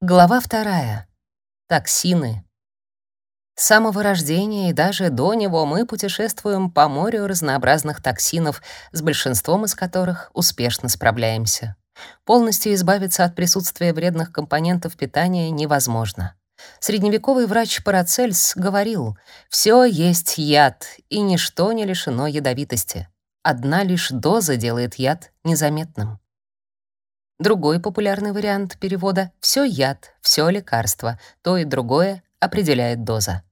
Глава вторая. Токсины. С самого рождения и даже до него мы путешествуем по морю разнообразных токсинов, с большинством из которых успешно справляемся. Полностью избавиться от присутствия вредных компонентов питания невозможно. Средневековый врач Парацельс говорил: «Все есть яд, и ничто не лишено ядовитости. Одна лишь доза делает яд незаметным". Другой популярный вариант перевода «все яд, все лекарство», то и другое определяет доза.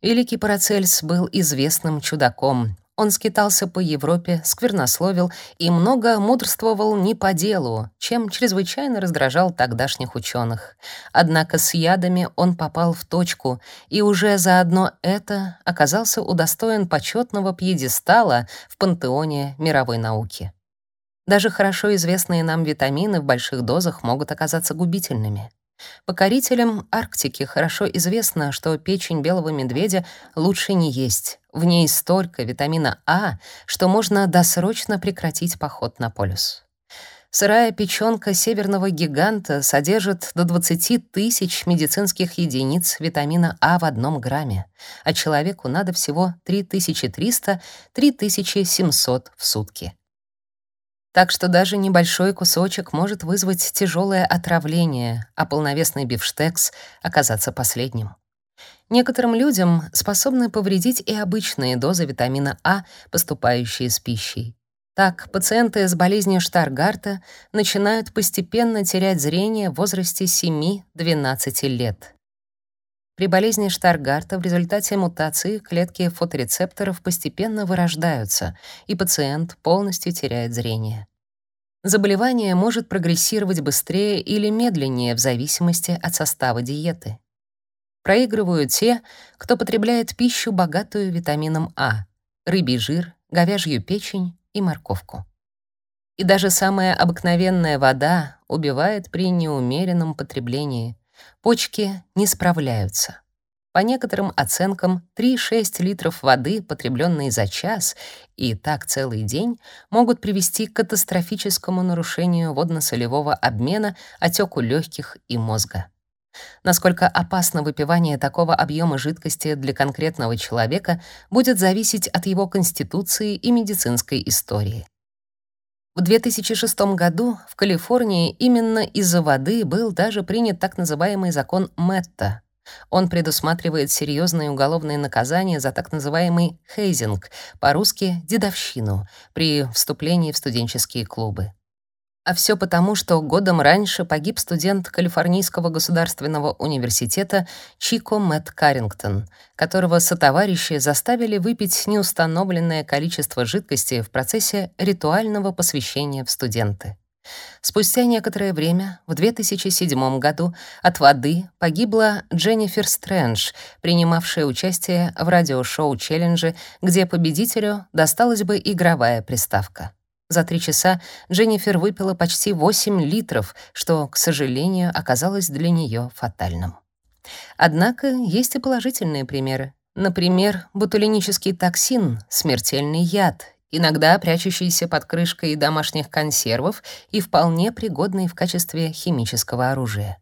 Великий Парацельс был известным чудаком. Он скитался по Европе, сквернословил и много мудрствовал не по делу, чем чрезвычайно раздражал тогдашних ученых. Однако с ядами он попал в точку, и уже заодно это оказался удостоен почетного пьедестала в пантеоне мировой науки. Даже хорошо известные нам витамины в больших дозах могут оказаться губительными. Покорителям Арктики хорошо известно, что печень белого медведя лучше не есть. В ней столько витамина А, что можно досрочно прекратить поход на полюс. Сырая печёнка северного гиганта содержит до 20 тысяч медицинских единиц витамина А в одном грамме, а человеку надо всего 3300-3700 в сутки так что даже небольшой кусочек может вызвать тяжелое отравление, а полновесный бифштекс оказаться последним. Некоторым людям способны повредить и обычные дозы витамина А, поступающие с пищей. Так, пациенты с болезнью Штаргарта начинают постепенно терять зрение в возрасте 7-12 лет. При болезни Штаргарта в результате мутации клетки фоторецепторов постепенно вырождаются, и пациент полностью теряет зрение. Заболевание может прогрессировать быстрее или медленнее в зависимости от состава диеты. Проигрывают те, кто потребляет пищу, богатую витамином А, рыбий жир, говяжью печень и морковку. И даже самая обыкновенная вода убивает при неумеренном потреблении, почки не справляются. По некоторым оценкам, 3-6 литров воды, потребленные за час, и так целый день, могут привести к катастрофическому нарушению водно-солевого обмена, отеку легких и мозга. Насколько опасно выпивание такого объема жидкости для конкретного человека будет зависеть от его конституции и медицинской истории. В 2006 году в Калифорнии именно из-за воды был даже принят так называемый закон Мэтта. Он предусматривает серьезные уголовные наказания за так называемый хейзинг, по-русски дедовщину, при вступлении в студенческие клубы. А все потому, что годом раньше погиб студент Калифорнийского государственного университета Чико Мэтт Каррингтон, которого сотоварищи заставили выпить неустановленное количество жидкости в процессе ритуального посвящения в студенты. Спустя некоторое время, в 2007 году, от воды погибла Дженнифер Стрэндж, принимавшая участие в радиошоу «Челленджи», где победителю досталась бы игровая приставка. За три часа Дженнифер выпила почти 8 литров, что, к сожалению, оказалось для нее фатальным. Однако есть и положительные примеры. Например, ботулинический токсин — смертельный яд, иногда прячущийся под крышкой домашних консервов и вполне пригодный в качестве химического оружия.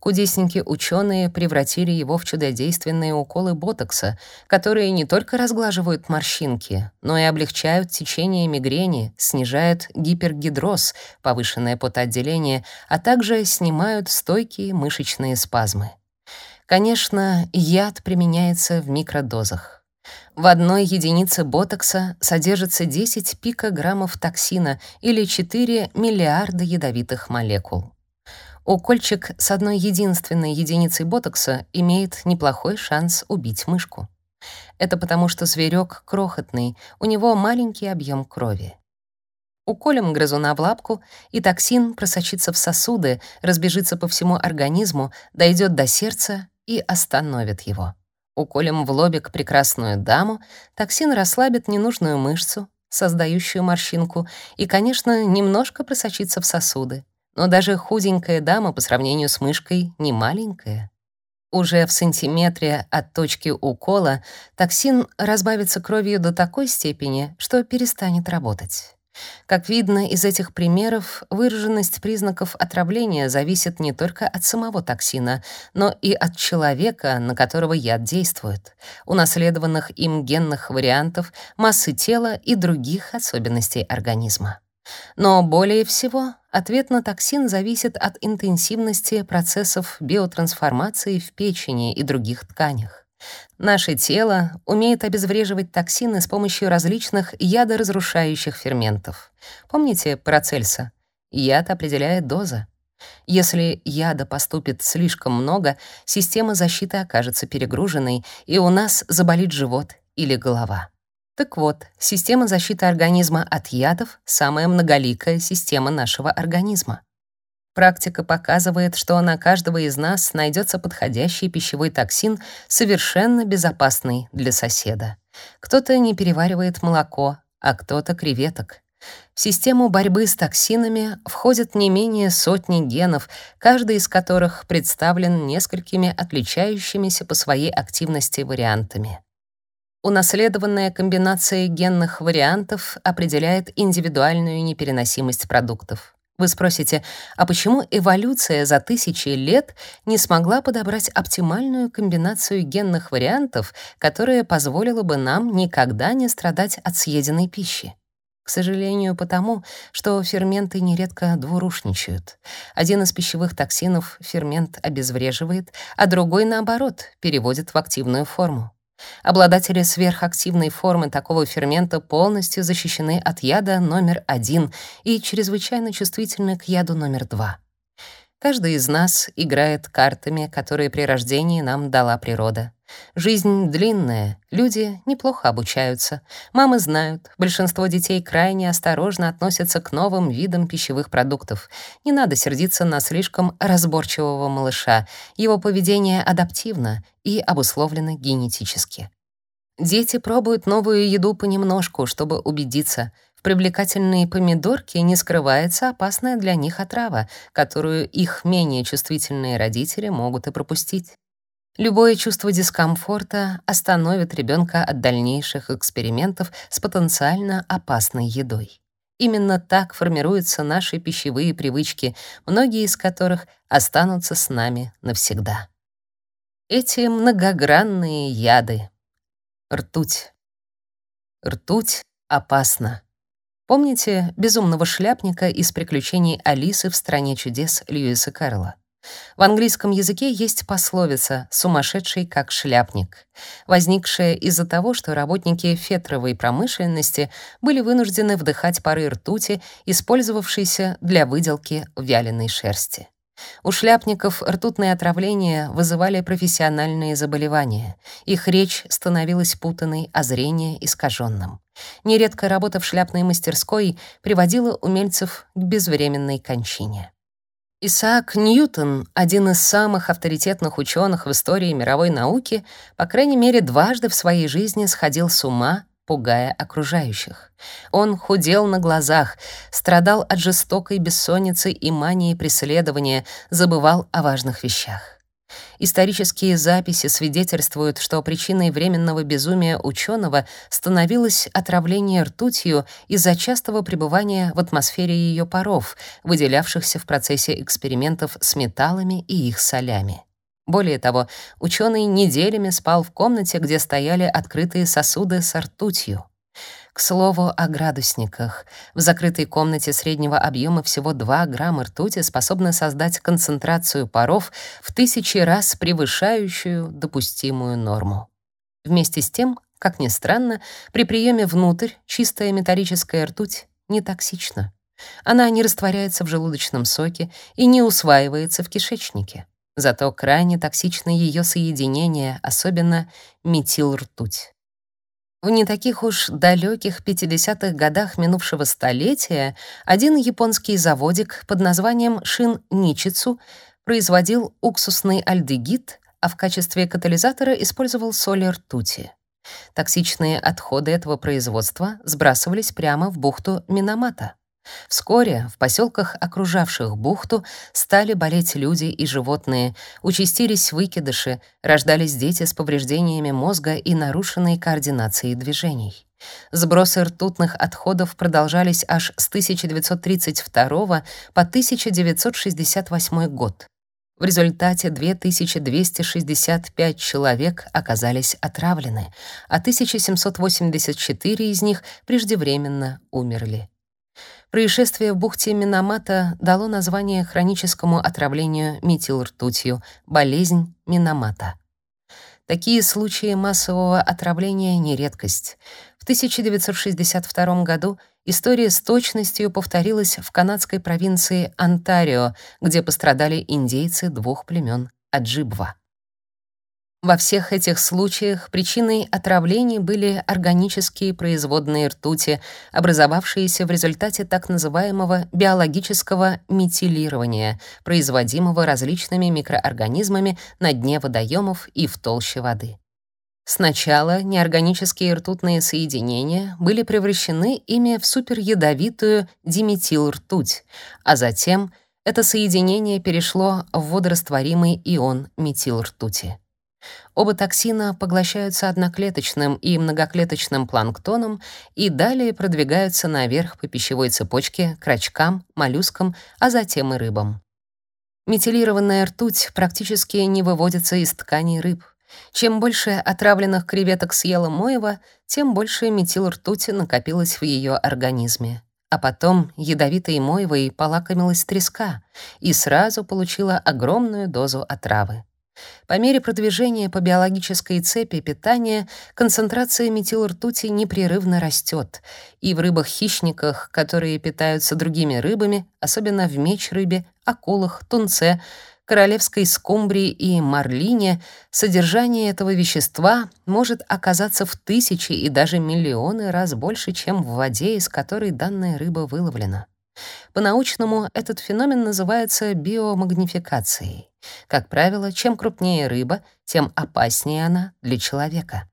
Кудесники-ученые превратили его в чудодейственные уколы ботокса, которые не только разглаживают морщинки, но и облегчают течение мигрени, снижают гипергидроз, повышенное потоотделение, а также снимают стойкие мышечные спазмы. Конечно, яд применяется в микродозах. В одной единице ботокса содержится 10 пикограммов токсина или 4 миллиарда ядовитых молекул. Укольчик с одной единственной единицей ботокса имеет неплохой шанс убить мышку. Это потому, что зверек крохотный, у него маленький объем крови. Уколем грызуна в лапку, и токсин просочится в сосуды, разбежится по всему организму, дойдет до сердца и остановит его. Уколем в лобик прекрасную даму, токсин расслабит ненужную мышцу, создающую морщинку, и, конечно, немножко просочится в сосуды. Но даже худенькая дама по сравнению с мышкой не маленькая. Уже в сантиметре от точки укола токсин разбавится кровью до такой степени, что перестанет работать. Как видно из этих примеров, выраженность признаков отравления зависит не только от самого токсина, но и от человека, на которого яд действует, унаследованных им генных вариантов, массы тела и других особенностей организма. Но более всего ответ на токсин зависит от интенсивности процессов биотрансформации в печени и других тканях. Наше тело умеет обезвреживать токсины с помощью различных ядоразрушающих ферментов. Помните Парацельса? Яд определяет доза. Если яда поступит слишком много, система защиты окажется перегруженной, и у нас заболит живот или голова. Так вот, система защиты организма от ядов — самая многоликая система нашего организма. Практика показывает, что на каждого из нас найдется подходящий пищевой токсин, совершенно безопасный для соседа. Кто-то не переваривает молоко, а кто-то креветок. В систему борьбы с токсинами входят не менее сотни генов, каждый из которых представлен несколькими отличающимися по своей активности вариантами. Унаследованная комбинация генных вариантов определяет индивидуальную непереносимость продуктов. Вы спросите, а почему эволюция за тысячи лет не смогла подобрать оптимальную комбинацию генных вариантов, которая позволила бы нам никогда не страдать от съеденной пищи? К сожалению, потому, что ферменты нередко двурушничают. Один из пищевых токсинов фермент обезвреживает, а другой, наоборот, переводит в активную форму. Обладатели сверхактивной формы такого фермента полностью защищены от яда номер один и чрезвычайно чувствительны к яду номер два. Каждый из нас играет картами, которые при рождении нам дала природа. Жизнь длинная, люди неплохо обучаются. Мамы знают, большинство детей крайне осторожно относятся к новым видам пищевых продуктов. Не надо сердиться на слишком разборчивого малыша. Его поведение адаптивно и обусловлено генетически. Дети пробуют новую еду понемножку, чтобы убедиться, в привлекательной помидорке не скрывается опасная для них отрава, которую их менее чувствительные родители могут и пропустить. Любое чувство дискомфорта остановит ребенка от дальнейших экспериментов с потенциально опасной едой. Именно так формируются наши пищевые привычки, многие из которых останутся с нами навсегда. Эти многогранные яды. Ртуть. Ртуть опасна. Помните безумного шляпника из приключений Алисы в стране чудес Льюиса Кэрролла? В английском языке есть пословица «сумасшедший как шляпник», возникшая из-за того, что работники фетровой промышленности были вынуждены вдыхать пары ртути, использовавшиеся для выделки вяленой шерсти. У шляпников ртутные отравления вызывали профессиональные заболевания. Их речь становилась путанной, а зрение — искаженным. Нередко работа в шляпной мастерской приводила умельцев к безвременной кончине. Исаак Ньютон, один из самых авторитетных ученых в истории мировой науки, по крайней мере, дважды в своей жизни сходил с ума, пугая окружающих. Он худел на глазах, страдал от жестокой бессонницы и мании преследования, забывал о важных вещах. Исторические записи свидетельствуют, что причиной временного безумия ученого становилось отравление ртутью из-за частого пребывания в атмосфере ее паров, выделявшихся в процессе экспериментов с металлами и их солями. Более того, ученый неделями спал в комнате, где стояли открытые сосуды с ртутью. К слову о градусниках. В закрытой комнате среднего объема всего 2 грамма ртути способны создать концентрацию паров в тысячи раз превышающую допустимую норму. Вместе с тем, как ни странно, при приеме внутрь чистая металлическая ртуть не токсична. Она не растворяется в желудочном соке и не усваивается в кишечнике. Зато крайне токсичны ее соединения, особенно метилртуть. В не таких уж далеких 50-х годах минувшего столетия один японский заводик под названием Шин Ничицу производил уксусный альдегид, а в качестве катализатора использовал соли ртути. Токсичные отходы этого производства сбрасывались прямо в бухту Минамата. Вскоре в поселках, окружавших бухту, стали болеть люди и животные, участились выкидыши, рождались дети с повреждениями мозга и нарушенной координацией движений. Сбросы ртутных отходов продолжались аж с 1932 по 1968 год. В результате 2265 человек оказались отравлены, а 1784 из них преждевременно умерли. Происшествие в бухте Минамата дало название хроническому отравлению метилртутью болезнь Минамата. Такие случаи массового отравления не редкость. В 1962 году история с точностью повторилась в канадской провинции Онтарио, где пострадали индейцы двух племен Аджибва. Во всех этих случаях причиной отравлений были органические производные ртути, образовавшиеся в результате так называемого биологического метилирования, производимого различными микроорганизмами на дне водоемов и в толще воды. Сначала неорганические ртутные соединения были превращены ими в суперядовитую диметилртуть, а затем это соединение перешло в водорастворимый ион метилртути. Оба токсина поглощаются одноклеточным и многоклеточным планктоном и далее продвигаются наверх по пищевой цепочке к рачкам, моллюскам, а затем и рыбам. Метилированная ртуть практически не выводится из тканей рыб. Чем больше отравленных креветок съела Моева, тем больше метилртути накопилось в ее организме. А потом ядовитой Моевой полакомилась треска и сразу получила огромную дозу отравы. По мере продвижения по биологической цепи питания концентрация метилртути непрерывно растет, и в рыбах-хищниках, которые питаются другими рыбами, особенно в меч-рыбе, акулах, тунце, королевской скумбрии и марлине, содержание этого вещества может оказаться в тысячи и даже миллионы раз больше, чем в воде, из которой данная рыба выловлена. По-научному этот феномен называется биомагнификацией. Как правило, чем крупнее рыба, тем опаснее она для человека.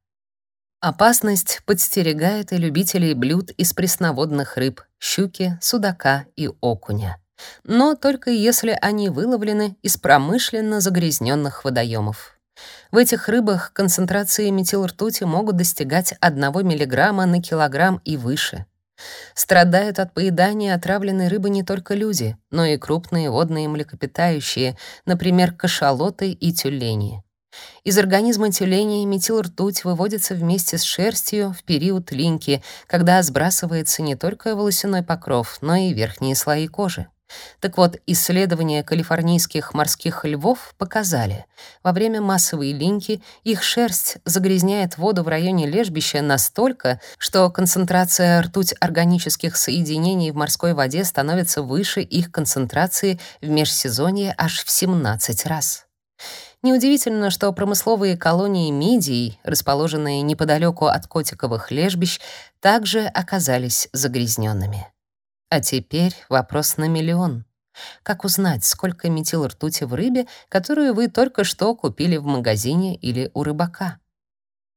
Опасность подстерегает и любителей блюд из пресноводных рыб — щуки, судака и окуня. Но только если они выловлены из промышленно загрязненных водоемов. В этих рыбах концентрации метилртути могут достигать 1 мг на килограмм и выше — Страдают от поедания отравленной рыбы не только люди, но и крупные водные млекопитающие, например, кашалоты и тюлени. Из организма тюленей метилртуть выводится вместе с шерстью в период линьки, когда сбрасывается не только волосяной покров, но и верхние слои кожи. Так вот, исследования калифорнийских морских львов показали, во время массовой линьки их шерсть загрязняет воду в районе лежбища настолько, что концентрация ртуть органических соединений в морской воде становится выше их концентрации в межсезонье аж в 17 раз. Неудивительно, что промысловые колонии мидий, расположенные неподалеку от котиковых лежбищ, также оказались загрязненными. А теперь вопрос на миллион. Как узнать, сколько метил ртути в рыбе, которую вы только что купили в магазине или у рыбака?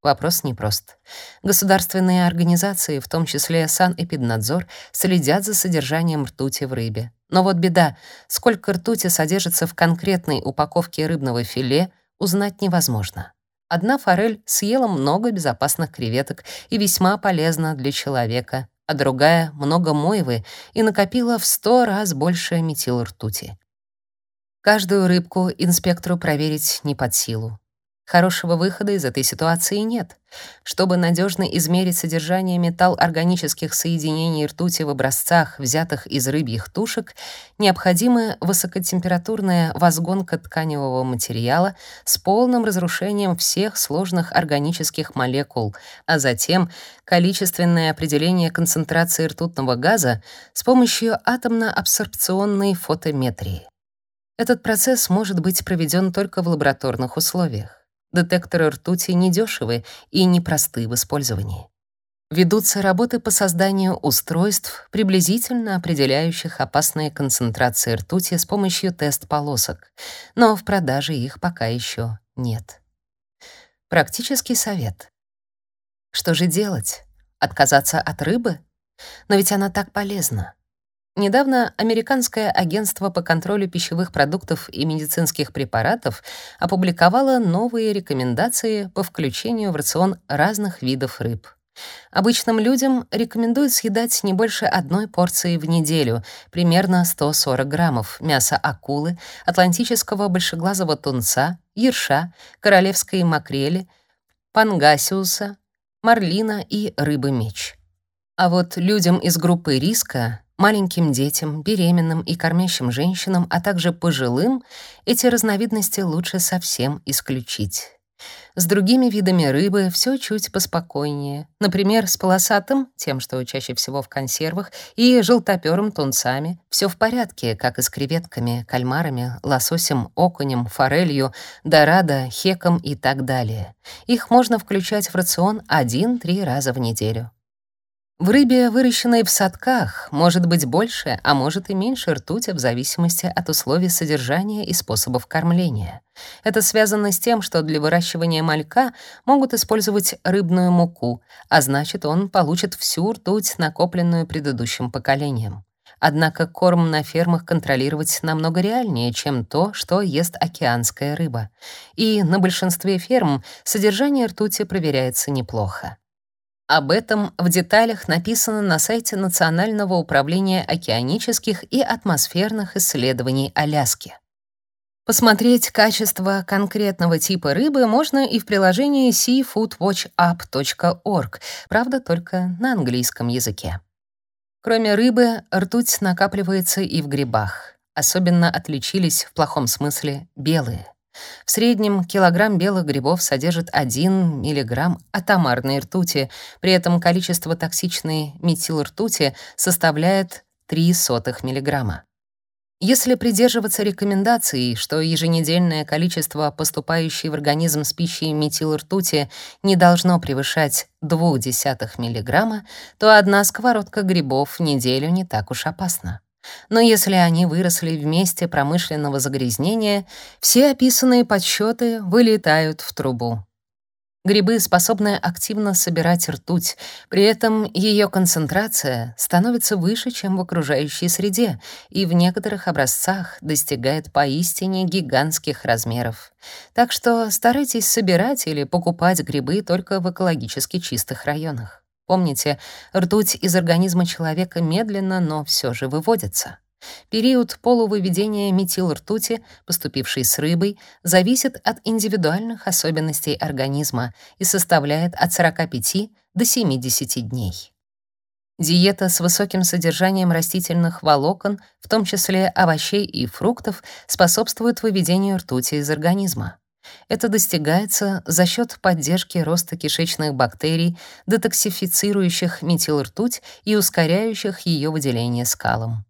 Вопрос непрост. Государственные организации, в том числе Санэпиднадзор, следят за содержанием ртути в рыбе. Но вот беда, сколько ртути содержится в конкретной упаковке рыбного филе, узнать невозможно. Одна форель съела много безопасных креветок и весьма полезна для человека, а другая — много мойвы и накопила в сто раз больше метилртути. Каждую рыбку инспектору проверить не под силу. Хорошего выхода из этой ситуации нет. Чтобы надежно измерить содержание металлорганических соединений ртути в образцах, взятых из рыбьих тушек, необходима высокотемпературная возгонка тканевого материала с полным разрушением всех сложных органических молекул, а затем количественное определение концентрации ртутного газа с помощью атомно-абсорбционной фотометрии. Этот процесс может быть проведен только в лабораторных условиях. Детекторы ртути недешевы и непросты в использовании. Ведутся работы по созданию устройств, приблизительно определяющих опасные концентрации ртути с помощью тест-полосок, но в продаже их пока еще нет. Практический совет. Что же делать? Отказаться от рыбы? Но ведь она так полезна. Недавно Американское агентство по контролю пищевых продуктов и медицинских препаратов опубликовало новые рекомендации по включению в рацион разных видов рыб. Обычным людям рекомендуют съедать не больше одной порции в неделю, примерно 140 граммов мяса акулы, атлантического большеглазого тунца, ерша, королевской макрели, пангасиуса, марлина и рыбы-меч. А вот людям из группы риска, маленьким детям, беременным и кормящим женщинам, а также пожилым, эти разновидности лучше совсем исключить. С другими видами рыбы все чуть поспокойнее. Например, с полосатым, тем, что чаще всего в консервах, и желтоперым тунцами все в порядке, как и с креветками, кальмарами, лососем, окунем, форелью, дорадо, хеком и так далее. Их можно включать в рацион 1-3 раза в неделю. В рыбе, выращенной в садках, может быть больше, а может и меньше ртути в зависимости от условий содержания и способов кормления. Это связано с тем, что для выращивания малька могут использовать рыбную муку, а значит, он получит всю ртуть, накопленную предыдущим поколением. Однако корм на фермах контролировать намного реальнее, чем то, что ест океанская рыба. И на большинстве ферм содержание ртути проверяется неплохо. Об этом в деталях написано на сайте Национального управления океанических и атмосферных исследований Аляски. Посмотреть качество конкретного типа рыбы можно и в приложении seafoodwatchup.org, правда, только на английском языке. Кроме рыбы, ртуть накапливается и в грибах. Особенно отличились в плохом смысле белые. В среднем килограмм белых грибов содержит 1 мг атомарной ртути, при этом количество токсичной метилртути составляет 0,03 мг. Если придерживаться рекомендаций, что еженедельное количество поступающей в организм с пищей метилртути не должно превышать 0,2 мг, то одна сковородка грибов в неделю не так уж опасна. Но если они выросли в месте промышленного загрязнения, все описанные подсчеты вылетают в трубу. Грибы способны активно собирать ртуть, при этом ее концентрация становится выше, чем в окружающей среде, и в некоторых образцах достигает поистине гигантских размеров. Так что старайтесь собирать или покупать грибы только в экологически чистых районах. Помните, ртуть из организма человека медленно, но все же выводится. Период полувыведения метилртути, поступившей с рыбой, зависит от индивидуальных особенностей организма и составляет от 45 до 70 дней. Диета с высоким содержанием растительных волокон, в том числе овощей и фруктов, способствует выведению ртути из организма. Это достигается за счет поддержки роста кишечных бактерий, детоксифицирующих метилртуть и ускоряющих ее выделение скалом.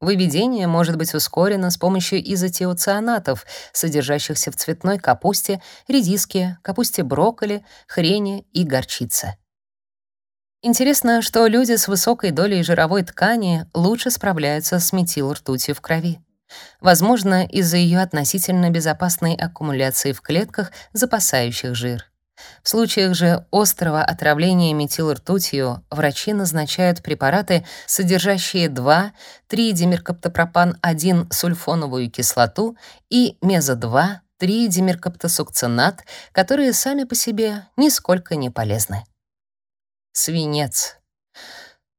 Выведение может быть ускорено с помощью изотиоцианатов, содержащихся в цветной капусте, редиске, капусте брокколи, хрене и горчице. Интересно, что люди с высокой долей жировой ткани лучше справляются с метилртутью в крови. Возможно, из-за ее относительно безопасной аккумуляции в клетках, запасающих жир. В случаях же острого отравления метилртутью врачи назначают препараты, содержащие 2,3-димеркаптопропан-1 сульфоновую кислоту и мезо-2, 3-димеркаптосукцинат, которые сами по себе нисколько не полезны. Свинец.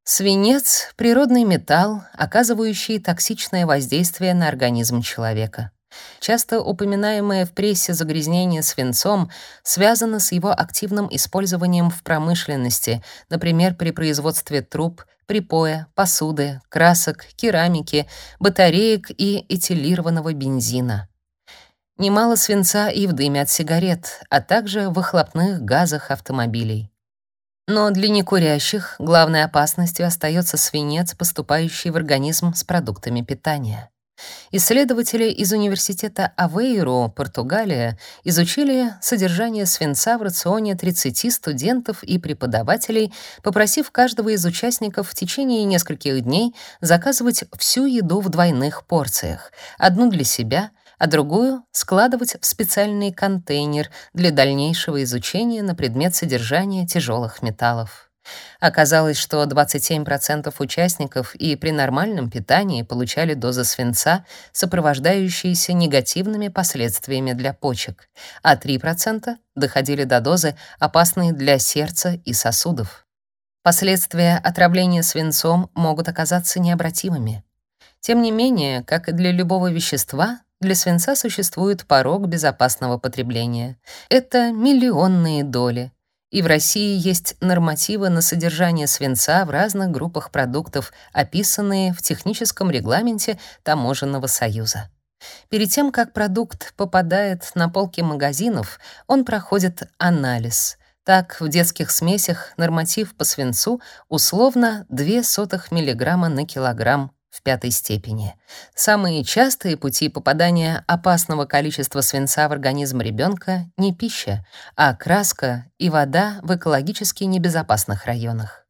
Свинец — природный металл, оказывающий токсичное воздействие на организм человека. Часто упоминаемое в прессе загрязнение свинцом связано с его активным использованием в промышленности, например, при производстве труб, припоя, посуды, красок, керамики, батареек и этилированного бензина. Немало свинца и в дыме от сигарет, а также в выхлопных газах автомобилей. Но для некурящих главной опасностью остается свинец, поступающий в организм с продуктами питания. Исследователи из университета Авейру, Португалия, изучили содержание свинца в рационе 30 студентов и преподавателей, попросив каждого из участников в течение нескольких дней заказывать всю еду в двойных порциях: одну для себя, а другую складывать в специальный контейнер для дальнейшего изучения на предмет содержания тяжелых металлов. Оказалось, что 27% участников и при нормальном питании получали дозы свинца, сопровождающиеся негативными последствиями для почек, а 3% доходили до дозы, опасной для сердца и сосудов. Последствия отравления свинцом могут оказаться необратимыми. Тем не менее, как и для любого вещества, для свинца существует порог безопасного потребления. Это миллионные доли. И в России есть нормативы на содержание свинца в разных группах продуктов, описанные в техническом регламенте Таможенного союза. Перед тем, как продукт попадает на полки магазинов, он проходит анализ. Так, в детских смесях норматив по свинцу условно 0,02 мг на килограмм в пятой степени. Самые частые пути попадания опасного количества свинца в организм ребенка не пища, а краска и вода в экологически небезопасных районах.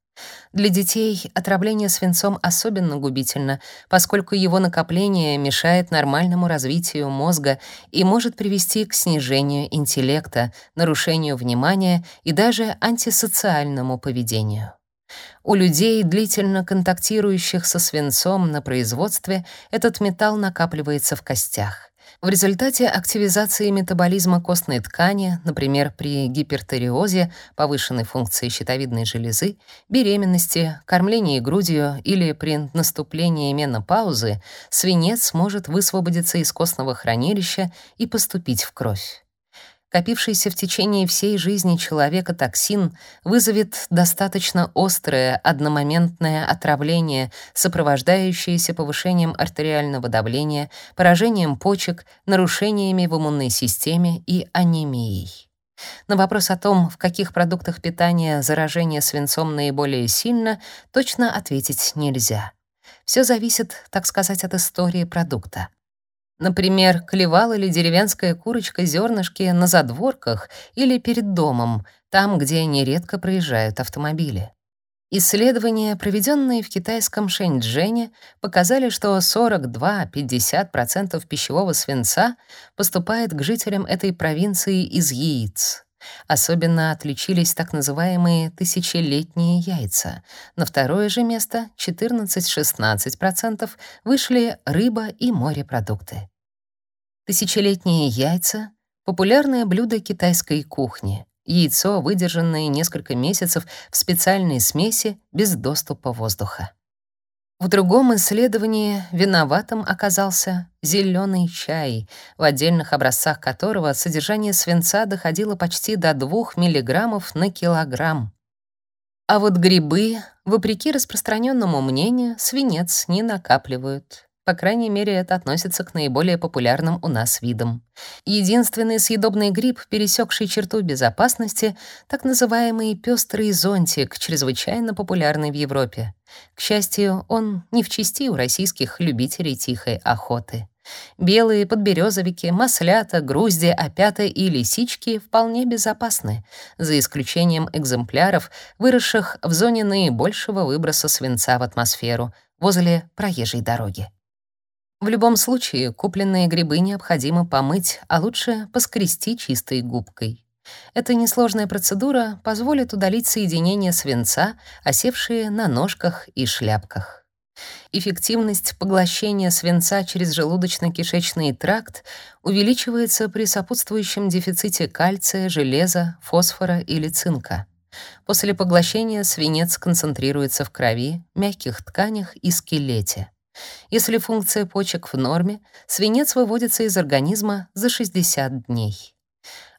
Для детей отравление свинцом особенно губительно, поскольку его накопление мешает нормальному развитию мозга и может привести к снижению интеллекта, нарушению внимания и даже антисоциальному поведению. У людей, длительно контактирующих со свинцом на производстве, этот металл накапливается в костях. В результате активизации метаболизма костной ткани, например, при гипертериозе, повышенной функции щитовидной железы, беременности, кормлении грудью или при наступлении менопаузы, свинец может высвободиться из костного хранилища и поступить в кровь. Копившийся в течение всей жизни человека токсин вызовет достаточно острое одномоментное отравление, сопровождающееся повышением артериального давления, поражением почек, нарушениями в иммунной системе и анемией. На вопрос о том, в каких продуктах питания заражение свинцом наиболее сильно, точно ответить нельзя. Все зависит, так сказать, от истории продукта. Например, клевала ли деревенская курочка зернышки на задворках или перед домом, там, где нередко проезжают автомобили. Исследования, проведенные в китайском Шэньчжэне, показали, что 42-50% пищевого свинца поступает к жителям этой провинции из яиц. Особенно отличились так называемые тысячелетние яйца. На второе же место 14-16% вышли рыба и морепродукты. Тысячелетние яйца — популярное блюдо китайской кухни. Яйцо, выдержанное несколько месяцев в специальной смеси без доступа воздуха. В другом исследовании виноватым оказался зеленый чай, в отдельных образцах которого содержание свинца доходило почти до 2 мг на килограмм. А вот грибы, вопреки распространенному мнению, свинец не накапливают. По крайней мере, это относится к наиболее популярным у нас видам. Единственный съедобный гриб, пересекший черту безопасности, так называемый пестрый зонтик, чрезвычайно популярный в Европе. К счастью, он не в чести у российских любителей тихой охоты. Белые подберезовики, маслята, грузди, опята и лисички вполне безопасны, за исключением экземпляров, выросших в зоне наибольшего выброса свинца в атмосферу, возле проезжей дороги. В любом случае, купленные грибы необходимо помыть, а лучше поскрести чистой губкой. Эта несложная процедура позволит удалить соединения свинца, осевшие на ножках и шляпках. Эффективность поглощения свинца через желудочно-кишечный тракт увеличивается при сопутствующем дефиците кальция, железа, фосфора или цинка. После поглощения свинец концентрируется в крови, мягких тканях и скелете. Если функция почек в норме, свинец выводится из организма за 60 дней.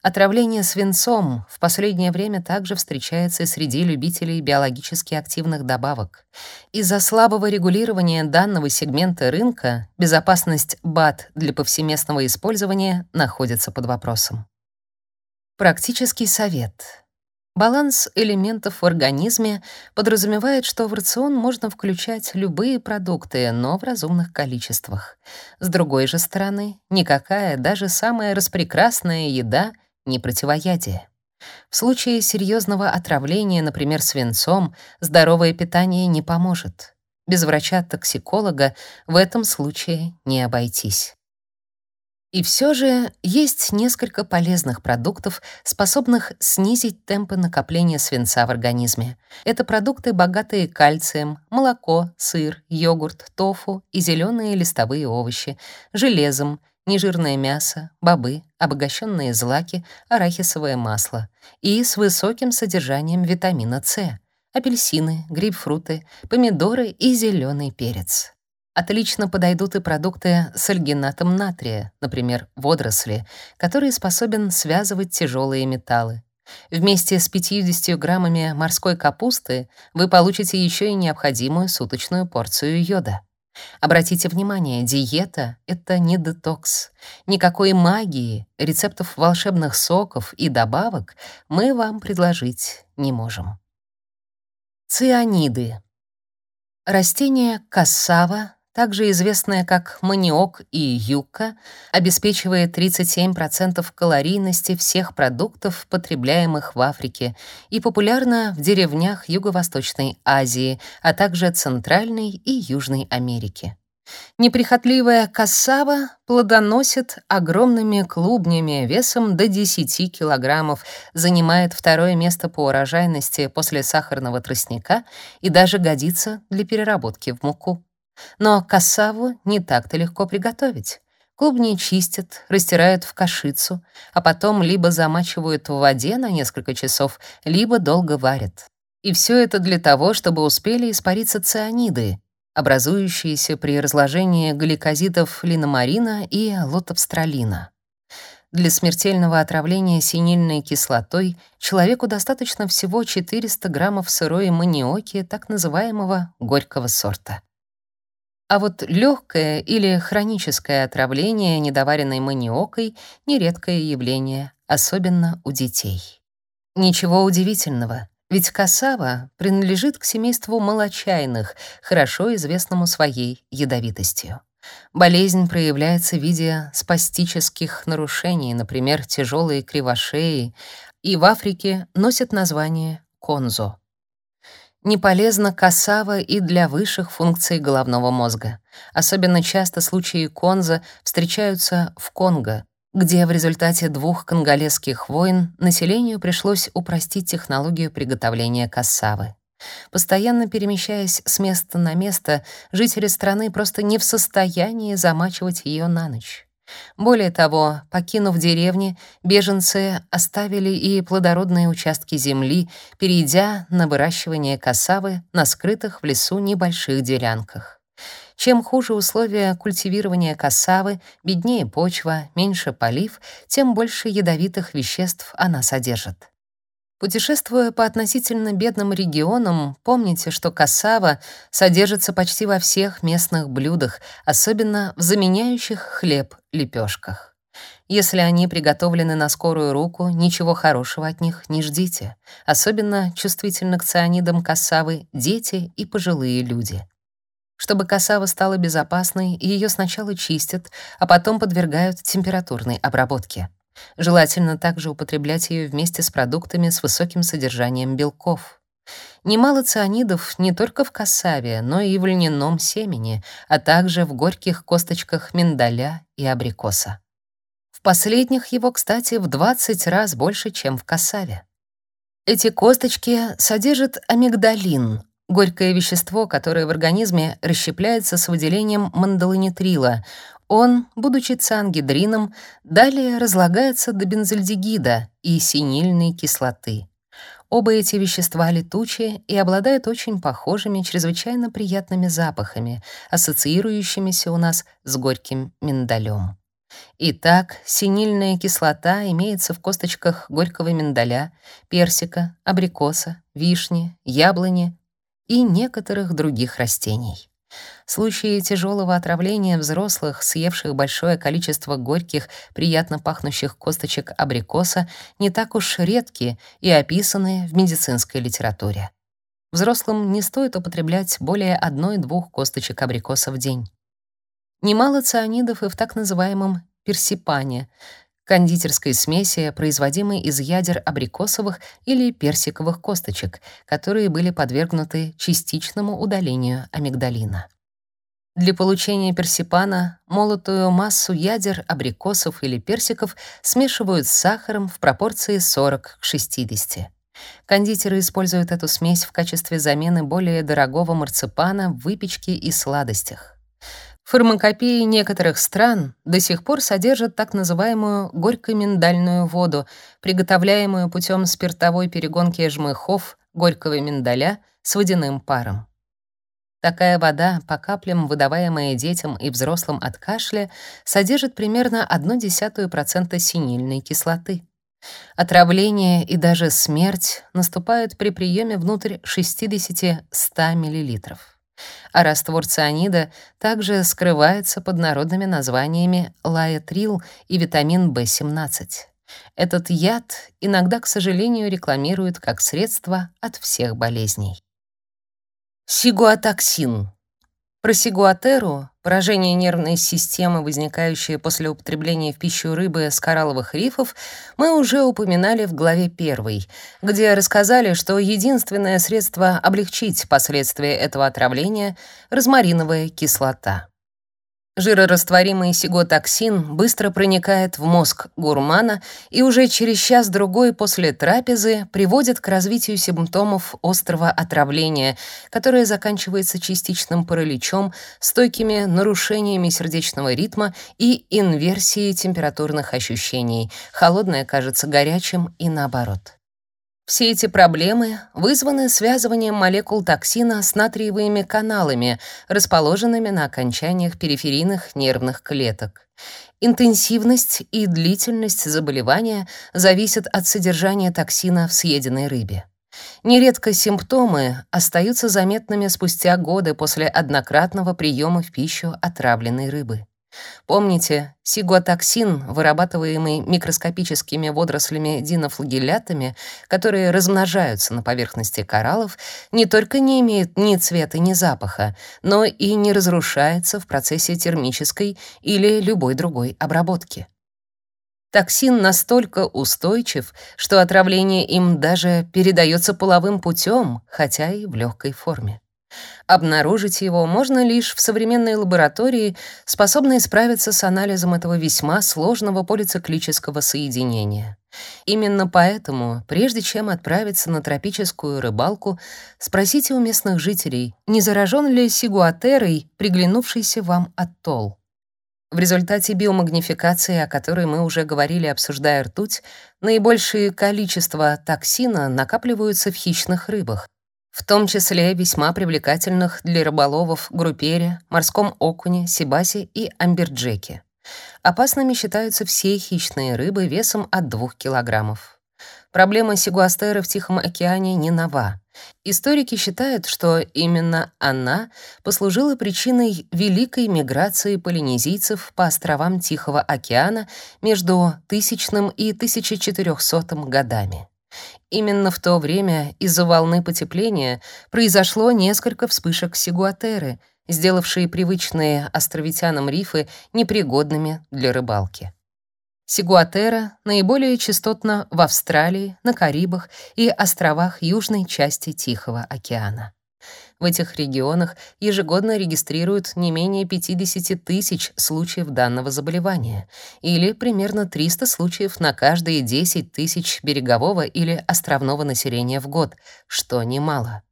Отравление свинцом в последнее время также встречается среди любителей биологически активных добавок. Из-за слабого регулирования данного сегмента рынка безопасность БАД для повсеместного использования находится под вопросом. Практический совет. Баланс элементов в организме подразумевает, что в рацион можно включать любые продукты, но в разумных количествах. С другой же стороны, никакая, даже самая распрекрасная еда не противоядие. В случае серьезного отравления, например, свинцом, здоровое питание не поможет. Без врача-токсиколога в этом случае не обойтись. И все же есть несколько полезных продуктов, способных снизить темпы накопления свинца в организме. Это продукты, богатые кальцием, молоко, сыр, йогурт, тофу и зеленые листовые овощи, железом, нежирное мясо, бобы, обогащенные злаки, арахисовое масло и с высоким содержанием витамина С, апельсины, грейпфруты, помидоры и зеленый перец. Отлично подойдут и продукты с альгинатом натрия, например, водоросли, который способен связывать тяжелые металлы. Вместе с 50 граммами морской капусты вы получите еще и необходимую суточную порцию йода. Обратите внимание, диета — это не детокс. Никакой магии, рецептов волшебных соков и добавок мы вам предложить не можем. Цианиды. Растение кассава также известная как маниок и юкка, обеспечивает 37% калорийности всех продуктов, потребляемых в Африке, и популярна в деревнях Юго-Восточной Азии, а также Центральной и Южной Америки. Неприхотливая кассава плодоносит огромными клубнями весом до 10 килограммов, занимает второе место по урожайности после сахарного тростника и даже годится для переработки в муку. Но кассаву не так-то легко приготовить. Клубни чистят, растирают в кашицу, а потом либо замачивают в воде на несколько часов, либо долго варят. И все это для того, чтобы успели испариться цианиды, образующиеся при разложении гликозидов линомарина и лотопстролина. Для смертельного отравления синильной кислотой человеку достаточно всего 400 граммов сырой маниоки так называемого горького сорта. А вот легкое или хроническое отравление недоваренной маниокой — нередкое явление, особенно у детей. Ничего удивительного, ведь кассава принадлежит к семейству молочайных, хорошо известному своей ядовитостью. Болезнь проявляется в виде спастических нарушений, например, тяжелые кривошеи, и в Африке носит название конзо. Не полезна кассава и для высших функций головного мозга. Особенно часто случаи конза встречаются в Конго, где в результате двух конголезских войн населению пришлось упростить технологию приготовления кассавы. Постоянно перемещаясь с места на место, жители страны просто не в состоянии замачивать ее на ночь. Более того, покинув деревни, беженцы оставили и плодородные участки земли, перейдя на выращивание кассавы на скрытых в лесу небольших делянках. Чем хуже условия культивирования кассавы, беднее почва, меньше полив, тем больше ядовитых веществ она содержит. Путешествуя по относительно бедным регионам, помните, что кассава содержится почти во всех местных блюдах, особенно в заменяющих хлеб лепешках. Если они приготовлены на скорую руку, ничего хорошего от них не ждите. Особенно чувствительны к цианидам кассавы дети и пожилые люди. Чтобы кассава стала безопасной, ее сначала чистят, а потом подвергают температурной обработке. Желательно также употреблять ее вместе с продуктами с высоким содержанием белков. Немало цианидов не только в кассаве, но и в льняном семени, а также в горьких косточках миндаля и абрикоса. В последних его, кстати, в 20 раз больше, чем в кассаве. Эти косточки содержат амигдалин, горькое вещество, которое в организме расщепляется с выделением мандалонитрила, он, будучи циангидрином, далее разлагается до бензальдегида и синильной кислоты. Оба эти вещества летучие и обладают очень похожими, чрезвычайно приятными запахами, ассоциирующимися у нас с горьким миндалем. Итак, синильная кислота имеется в косточках горького миндаля, персика, абрикоса, вишни, яблони и некоторых других растений. Случаи тяжелого отравления взрослых, съевших большое количество горьких, приятно пахнущих косточек абрикоса, не так уж редки и описаны в медицинской литературе. Взрослым не стоит употреблять более одной-двух косточек абрикоса в день. Немало цианидов и в так называемом персипане — кондитерской смеси, производимой из ядер абрикосовых или персиковых косточек, которые были подвергнуты частичному удалению амигдалина. Для получения персипана молотую массу ядер абрикосов или персиков смешивают с сахаром в пропорции 40 к 60. Кондитеры используют эту смесь в качестве замены более дорогого марципана в выпечке и сладостях. Фармакопеи некоторых стран до сих пор содержат так называемую горько-миндальную воду, приготовляемую путем спиртовой перегонки жмыхов горького миндаля с водяным паром. Такая вода, по каплям выдаваемая детям и взрослым от кашля, содержит примерно 0,1% синильной кислоты. Отравление и даже смерть наступают при приеме внутрь 60-100 мл. А раствор цианида также скрывается под народными названиями лаэтрил и витамин В17. Этот яд иногда, к сожалению, рекламируют как средство от всех болезней. Сигуатоксин. Про сигуатеру, поражение нервной системы, возникающее после употребления в пищу рыбы с коралловых рифов, мы уже упоминали в главе 1, где рассказали, что единственное средство облегчить последствия этого отравления — розмариновая кислота. Жирорастворимый сиготоксин быстро проникает в мозг гурмана и уже через час-другой после трапезы приводит к развитию симптомов острого отравления, которое заканчивается частичным параличом, стойкими нарушениями сердечного ритма и инверсией температурных ощущений. Холодное кажется горячим и наоборот. Все эти проблемы вызваны связыванием молекул токсина с натриевыми каналами, расположенными на окончаниях периферийных нервных клеток. Интенсивность и длительность заболевания зависят от содержания токсина в съеденной рыбе. Нередко симптомы остаются заметными спустя годы после однократного приема в пищу отравленной рыбы. Помните, сигуатоксин, вырабатываемый микроскопическими водорослями-динофлагеллятами, которые размножаются на поверхности кораллов, не только не имеет ни цвета, ни запаха, но и не разрушается в процессе термической или любой другой обработки. Токсин настолько устойчив, что отравление им даже передается половым путем, хотя и в легкой форме. Обнаружить его можно лишь в современной лаборатории, способной справиться с анализом этого весьма сложного полициклического соединения. Именно поэтому, прежде чем отправиться на тропическую рыбалку, спросите у местных жителей, не заражен ли сигуатерой приглянувшийся вам атолл. В результате биомагнификации, о которой мы уже говорили, обсуждая ртуть, наибольшее количество токсина накапливаются в хищных рыбах, в том числе весьма привлекательных для рыболовов группере, морском окуне, сибасе и амберджеке. Опасными считаются все хищные рыбы весом от 2 килограммов. Проблема сигуастеры в Тихом океане не нова. Историки считают, что именно она послужила причиной великой миграции полинезийцев по островам Тихого океана между 1000 и 1400 годами. Именно в то время из-за волны потепления произошло несколько вспышек сигуатеры, сделавшие привычные островитянам рифы непригодными для рыбалки. Сигуатера наиболее частотна в Австралии, на Карибах и островах южной части Тихого океана. В этих регионах ежегодно регистрируют не менее 50 тысяч случаев данного заболевания, или примерно 300 случаев на каждые 10 тысяч берегового или островного населения в год, что немало.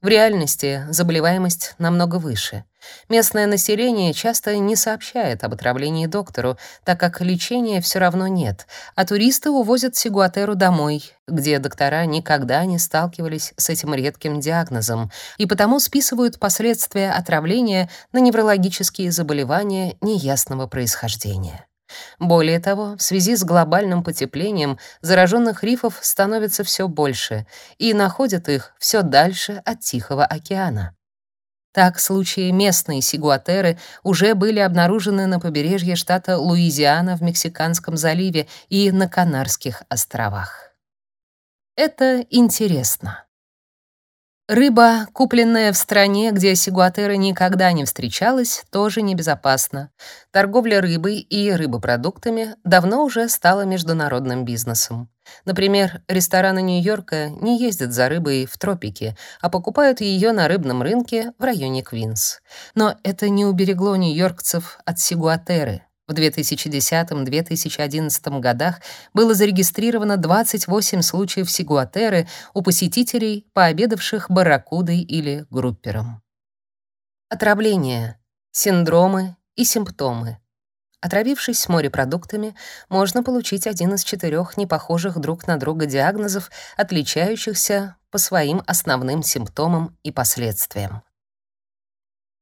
В реальности заболеваемость намного выше. Местное население часто не сообщает об отравлении доктору, так как лечения все равно нет, а туристы увозят сигуатеру домой, где доктора никогда не сталкивались с этим редким диагнозом, и потому списывают последствия отравления на неврологические заболевания неясного происхождения. Более того, в связи с глобальным потеплением зараженных рифов становится все больше и находят их все дальше от Тихого океана. Так, случаи местной сигуатеры уже были обнаружены на побережье штата Луизиана в Мексиканском заливе и на Канарских островах. Это интересно. Рыба, купленная в стране, где сигуатера никогда не встречалась, тоже небезопасна. Торговля рыбой и рыбопродуктами давно уже стала международным бизнесом. Например, рестораны Нью-Йорка не ездят за рыбой в тропики, а покупают ее на рыбном рынке в районе Квинс. Но это не уберегло нью-йоркцев от сигуатеры. В 2010-2011 годах было зарегистрировано 28 случаев сигуатеры у посетителей, пообедавших барракудой или группером. Отравление, синдромы и симптомы. Отравившись морепродуктами, можно получить один из четырех непохожих друг на друга диагнозов, отличающихся по своим основным симптомам и последствиям.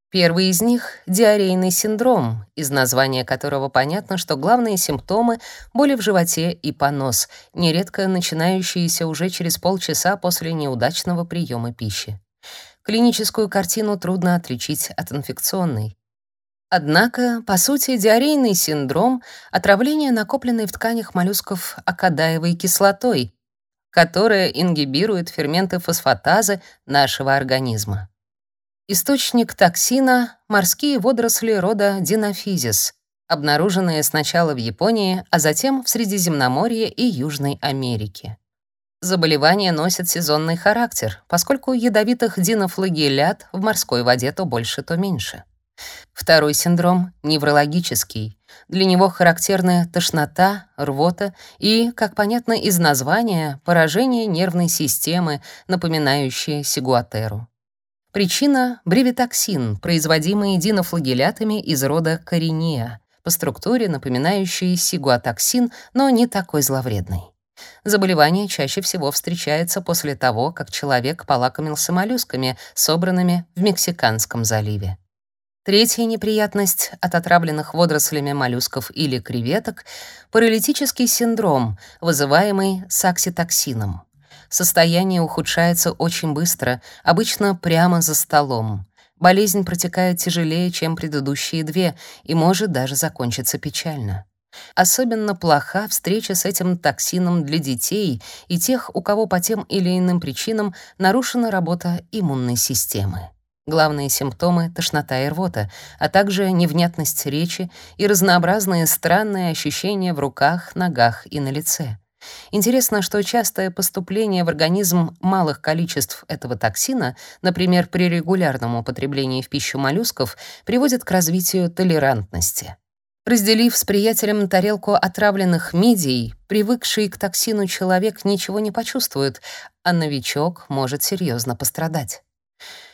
Первый из них — диарейный синдром, из названия которого понятно, что главные симптомы — боли в животе и понос, нередко начинающиеся уже через полчаса после неудачного приема пищи. Клиническую картину трудно отличить от инфекционной. Однако, по сути, диарейный синдром — отравление накопленной в тканях моллюсков акадаевой кислотой, которая ингибирует ферменты фосфатазы нашего организма. Источник токсина — морские водоросли рода Динопhysis, обнаруженные сначала в Японии, а затем в Средиземноморье и Южной Америке. Заболевание носит сезонный характер, поскольку ядовитых динофлагеллят в морской воде то больше, то меньше. Второй синдром — неврологический. Для него характерны тошнота, рвота и, как понятно из названия, поражение нервной системы, напоминающее сигуатеру. Причина — бревитоксин, производимый динофлагеллятами из рода Коринеа, по структуре напоминающий сигуатоксин, но не такой зловредный. Заболевание чаще всего встречается после того, как человек полакомился моллюсками, собранными в Мексиканском заливе. Третья неприятность от отравленных водорослями моллюсков или креветок — паралитический синдром, вызываемый сакситоксином. Состояние ухудшается очень быстро, обычно прямо за столом. Болезнь протекает тяжелее, чем предыдущие две, и может даже закончиться печально. Особенно плоха встреча с этим токсином для детей и тех, у кого по тем или иным причинам нарушена работа иммунной системы. Главные симптомы — тошнота и рвота, а также невнятность речи и разнообразные странные ощущения в руках, ногах и на лице. Интересно, что частое поступление в организм малых количеств этого токсина, например, при регулярном употреблении в пищу моллюсков, приводит к развитию толерантности. Разделив с приятелем тарелку отравленных мидий, привыкший к токсину человек ничего не почувствует, а новичок может серьезно пострадать.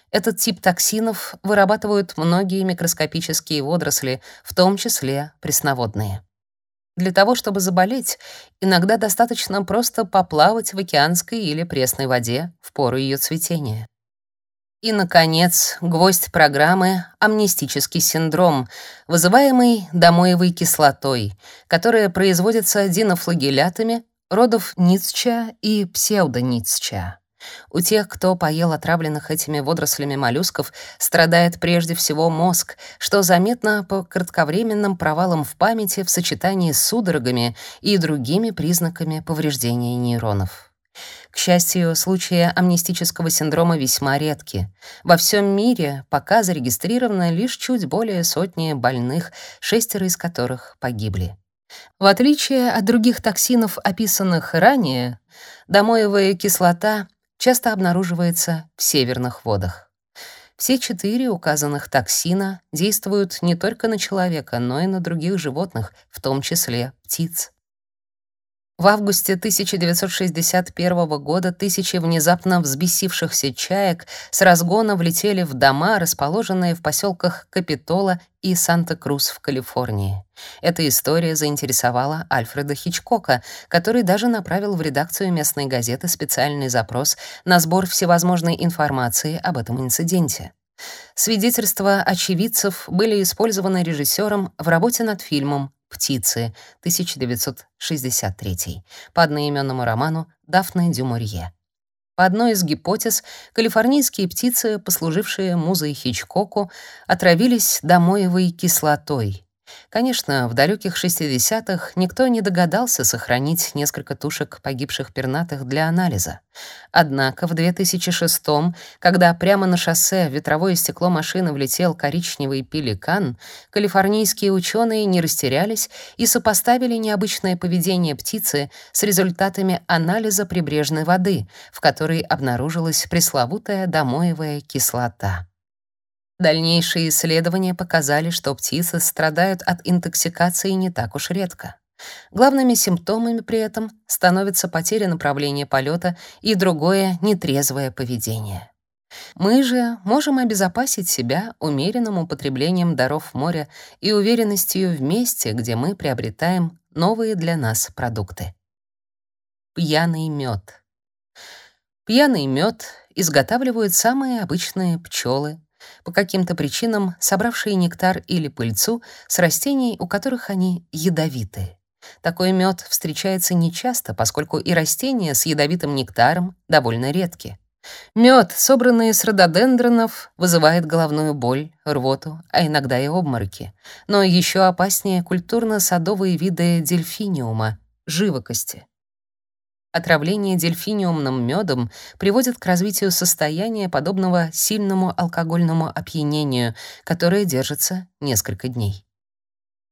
Этот тип токсинов вырабатывают многие микроскопические водоросли, в том числе пресноводные. Для того, чтобы заболеть, иногда достаточно просто поплавать в океанской или пресной воде в пору ее цветения. И, наконец, гвоздь программы — амнистический синдром, вызываемый домоевой кислотой, которая производится динофлагеллятами родов Ницча и псевдоницча. У тех, кто поел отравленных этими водорослями моллюсков, страдает прежде всего мозг, что заметно по кратковременным провалам в памяти в сочетании с судорогами и другими признаками повреждения нейронов. К счастью, случаи амнистического синдрома весьма редки. Во всем мире пока зарегистрировано лишь чуть более сотни больных, шестеро из которых погибли. В отличие от других токсинов, описанных ранее, домоевая кислота часто обнаруживается в северных водах. Все четыре указанных токсина действуют не только на человека, но и на других животных, в том числе птиц. В августе 1961 года тысячи внезапно взбесившихся чаек с разгона влетели в дома, расположенные в поселках Капитола и Санта-Крус в Калифорнии. Эта история заинтересовала Альфреда Хичкока, который даже направил в редакцию местной газеты специальный запрос на сбор всевозможной информации об этом инциденте. Свидетельства очевидцев были использованы режиссером в работе над фильмом «Птицы» 1963 по одноименному роману Дафны Дюморье. По одной из гипотез, калифорнийские птицы, послужившие музой Хичкоку, отравились домоевой кислотой. Конечно, в далеких 60-х никто не догадался сохранить несколько тушек погибших пернатых для анализа. Однако в 2006 когда прямо на шоссе в ветровое стекло машины влетел коричневый пеликан, калифорнийские ученые не растерялись и сопоставили необычное поведение птицы с результатами анализа прибрежной воды, в которой обнаружилась пресловутая домоевая кислота. Дальнейшие исследования показали, что птицы страдают от интоксикации не так уж редко. Главными симптомами при этом становятся потеря направления полета и другое нетрезвое поведение. Мы же можем обезопасить себя умеренным употреблением даров моря и уверенностью в месте, где мы приобретаем новые для нас продукты. Пьяный мед. Пьяный мед изготавливают самые обычные пчелы, по каким-то причинам собравшие нектар или пыльцу с растений, у которых они ядовиты. Такой мед встречается нечасто, поскольку и растения с ядовитым нектаром довольно редки. Мед, собранный с рододендронов, вызывает головную боль, рвоту, а иногда и обмороки. Но еще опаснее культурно-садовые виды дельфиниума — живокости. Отравление дельфиниумным медом приводит к развитию состояния, подобного сильному алкогольному опьянению, которое держится несколько дней.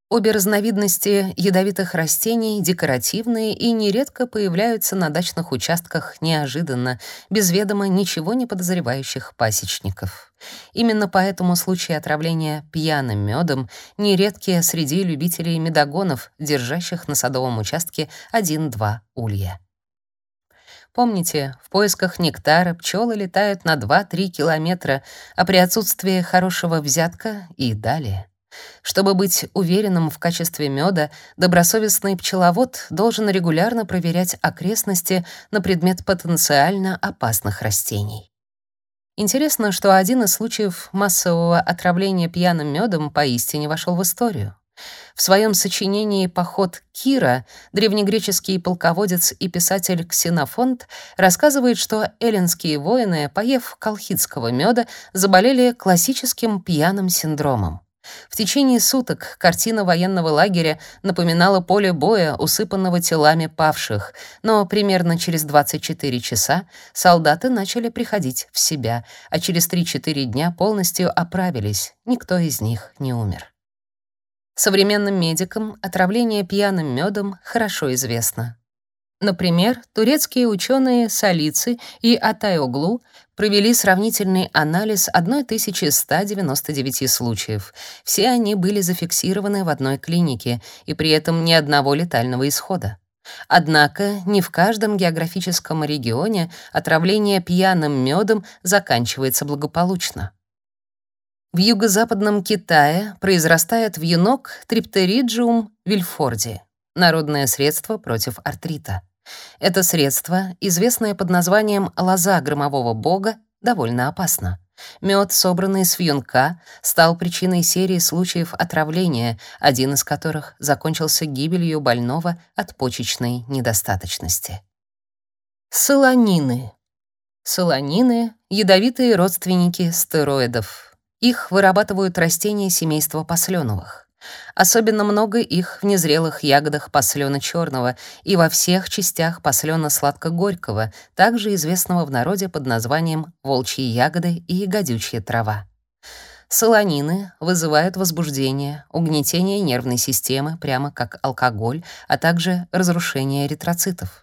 Обе разновидности ядовитых растений декоративные и нередко появляются на дачных участках неожиданно, без ведома ничего не подозревающих пасечников. Именно поэтому случаи отравления пьяным медом нередки среди любителей медогонов, держащих на садовом участке один-два улья. Помните, в поисках нектара пчелы летают на 2-3 километра, а при отсутствии хорошего взятка и далее. Чтобы быть уверенным в качестве меда, добросовестный пчеловод должен регулярно проверять окрестности на предмет потенциально опасных растений. Интересно, что один из случаев массового отравления пьяным медом поистине вошел в историю. В своем сочинении «Поход Кира» древнегреческий полководец и писатель Ксенофонт рассказывает, что эллинские воины, поев колхидского меда, заболели классическим пьяным синдромом. В течение суток картина военного лагеря напоминала поле боя, усыпанного телами павших, но примерно через 24 часа солдаты начали приходить в себя, а через 3-4 дня полностью оправились, никто из них не умер. Современным медикам отравление пьяным медом хорошо известно. Например, турецкие ученые Салицы и Атайоглу провели сравнительный анализ 1199 случаев. Все они были зафиксированы в одной клинике, и при этом ни одного летального исхода. Однако не в каждом географическом регионе отравление пьяным медом заканчивается благополучно. В юго-западном Китае произрастает вьюнок Триптериджиум вильфорди, народное средство против артрита. Это средство, известное под названием лоза громового бога, довольно опасно. Мед, собранный с вьюнка, стал причиной серии случаев отравления, один из которых закончился гибелью больного от почечной недостаточности. Солонины. Солонины — ядовитые родственники стероидов. Их вырабатывают растения семейства посленовых. Особенно много их в незрелых ягодах послена черного и во всех частях послена сладко-горького, также известного в народе под названием волчьи ягоды и ягодючья трава. Солонины вызывают возбуждение, угнетение нервной системы, прямо как алкоголь, а также разрушение эритроцитов.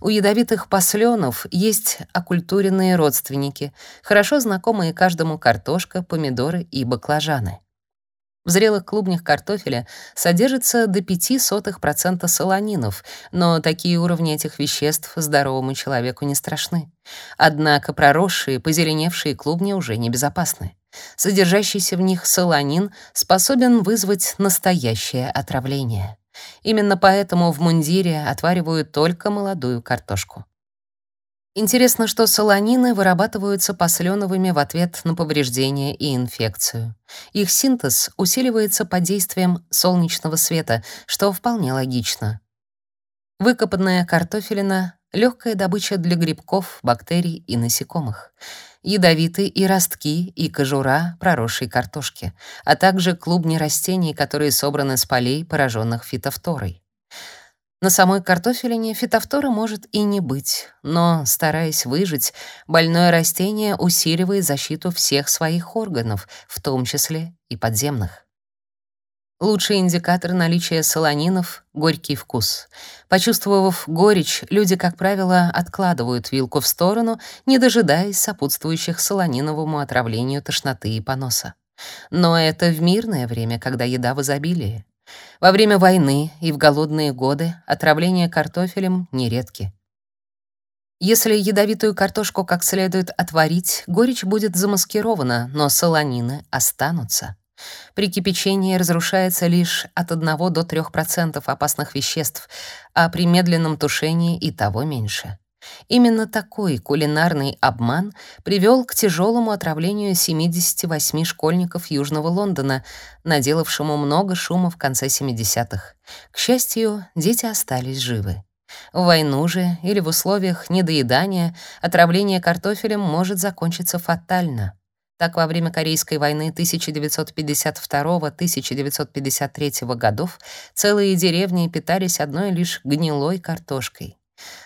У ядовитых посленов есть окультуренные родственники, хорошо знакомые каждому картошка, помидоры и баклажаны. В зрелых клубнях картофеля содержится до 0,05% солонинов, но такие уровни этих веществ здоровому человеку не страшны. Однако проросшие, позеленевшие клубни уже небезопасны. Содержащийся в них солонин способен вызвать настоящее отравление. Именно поэтому в мундире отваривают только молодую картошку. Интересно, что солонины вырабатываются посленовыми в ответ на повреждение и инфекцию. Их синтез усиливается под действием солнечного света, что вполне логично. Выкопанная картофелина легкая добыча для грибков, бактерий и насекомых, ядовиты и ростки и кожура проросшей картошки, а также клубни растений, которые собраны с полей, пораженных фитофторой. На самой картофелине фитофторы может и не быть, но, стараясь выжить, больное растение усиливает защиту всех своих органов, в том числе и подземных. Лучший индикатор наличия солонинов — горький вкус. Почувствовав горечь, люди, как правило, откладывают вилку в сторону, не дожидаясь сопутствующих солониновому отравлению тошноты и поноса. Но это в мирное время, когда еда в изобилии. Во время войны и в голодные годы отравления картофелем нередки. Если ядовитую картошку как следует отварить, горечь будет замаскирована, но солонины останутся. При кипячении разрушается лишь от 1 до 3% опасных веществ, а при медленном тушении и того меньше. Именно такой кулинарный обман привел к тяжелому отравлению 78 школьников Южного Лондона, наделавшему много шума в конце 70-х. К счастью, дети остались живы. В войну же или в условиях недоедания отравление картофелем может закончиться фатально. Так, во время Корейской войны 1952-1953 годов целые деревни питались одной лишь гнилой картошкой.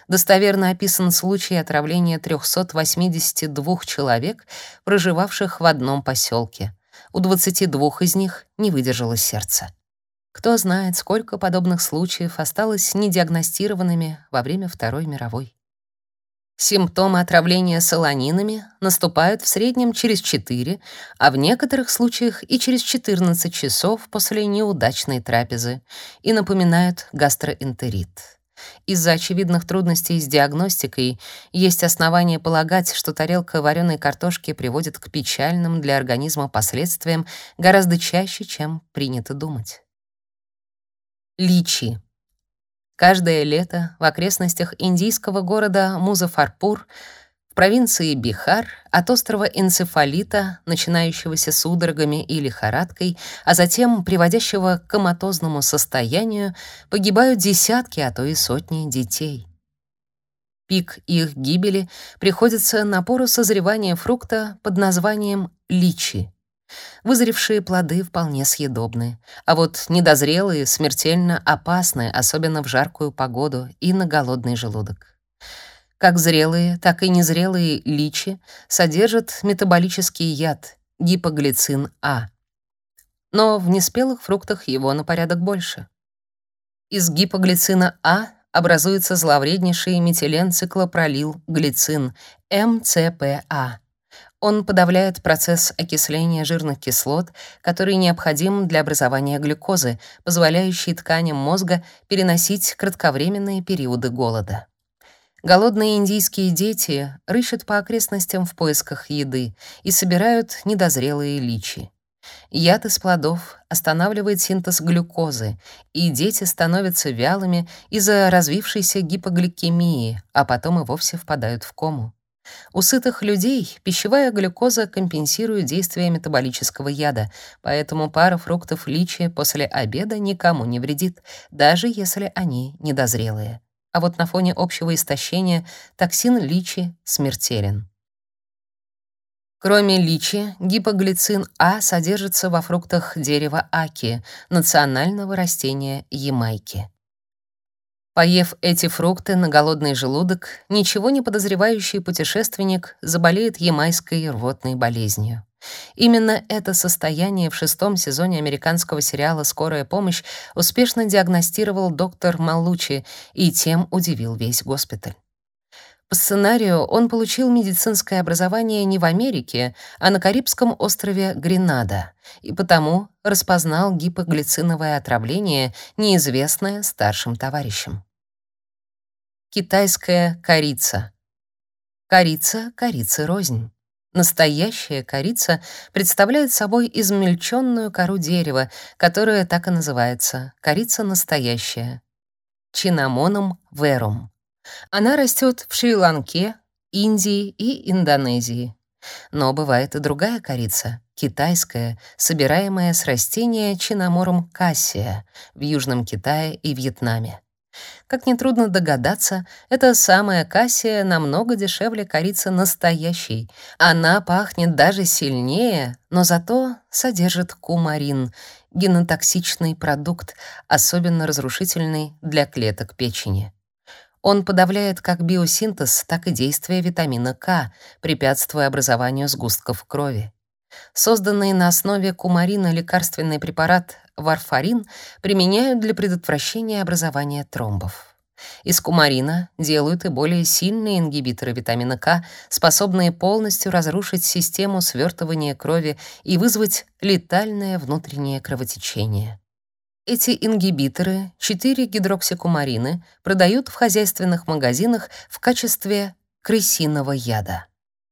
Достоверно описан случай отравления 382 человек, проживавших в одном поселке. У 22 из них не выдержало сердце. Кто знает, сколько подобных случаев осталось недиагностированными во время Второй мировой. Симптомы отравления солонинами наступают в среднем через 4, а в некоторых случаях и через 14 часов после неудачной трапезы и напоминают гастроэнтерит. Из-за очевидных трудностей с диагностикой есть основания полагать, что тарелка вареной картошки приводит к печальным для организма последствиям гораздо чаще, чем принято думать. Личи. Каждое лето в окрестностях индийского города Музафарпур провинции Бихар от острова энцефалита, начинающегося судорогами и лихорадкой, а затем приводящего к коматозному состоянию, погибают десятки, а то и сотни детей. Пик их гибели приходится на пору созревания фрукта под названием личи. Вызревшие плоды вполне съедобны, а вот недозрелые смертельно опасны, особенно в жаркую погоду и на голодный желудок. Как зрелые, так и незрелые личи содержат метаболический яд гипоглицин А. Но в неспелых фруктах его на порядок больше. Из гипоглицина А образуется зловреднейший метиленциклопролил-глицин МЦПА. Он подавляет процесс окисления жирных кислот, который необходим для образования глюкозы, позволяющий тканям мозга переносить кратковременные периоды голода. Голодные индийские дети рыщут по окрестностям в поисках еды и собирают недозрелые личи. Яд из плодов останавливает синтез глюкозы, и дети становятся вялыми из-за развившейся гипогликемии, а потом и вовсе впадают в кому. У сытых людей пищевая глюкоза компенсирует действие метаболического яда, поэтому пара фруктов личи после обеда никому не вредит, даже если они недозрелые а вот на фоне общего истощения токсин личи смертелен. Кроме личи, гипоглицин А содержится во фруктах дерева аки, национального растения Ямайки. Поев эти фрукты на голодный желудок, ничего не подозревающий путешественник заболеет ямайской рвотной болезнью. Именно это состояние в шестом сезоне американского сериала «Скорая помощь» успешно диагностировал доктор Малучи и тем удивил весь госпиталь. По сценарию он получил медицинское образование не в Америке, а на Карибском острове Гренада, и потому распознал гипоглициновое отравление, неизвестное старшим товарищам. Китайская корица. Корица, корица рознь. Настоящая корица представляет собой измельченную кору дерева, которая так и называется — корица настоящая. Чинамоном верум. Она растет в Шри-Ланке, Индии и Индонезии. Но бывает и другая корица, китайская, собираемая с растения чинаморум кассия в Южном Китае и Вьетнаме. Как нетрудно догадаться, эта самая кассия намного дешевле корицы настоящей. Она пахнет даже сильнее, но зато содержит кумарин — генотоксичный продукт, особенно разрушительный для клеток печени. Он подавляет как биосинтез, так и действие витамина К, препятствуя образованию сгустков крови. Созданный на основе кумарина лекарственный препарат варфарин применяют для предотвращения образования тромбов. Из кумарина делают и более сильные ингибиторы витамина К, способные полностью разрушить систему свертывания крови и вызвать летальное внутреннее кровотечение. Эти ингибиторы, 4-гидроксикумарины, продают в хозяйственных магазинах в качестве крысиного яда.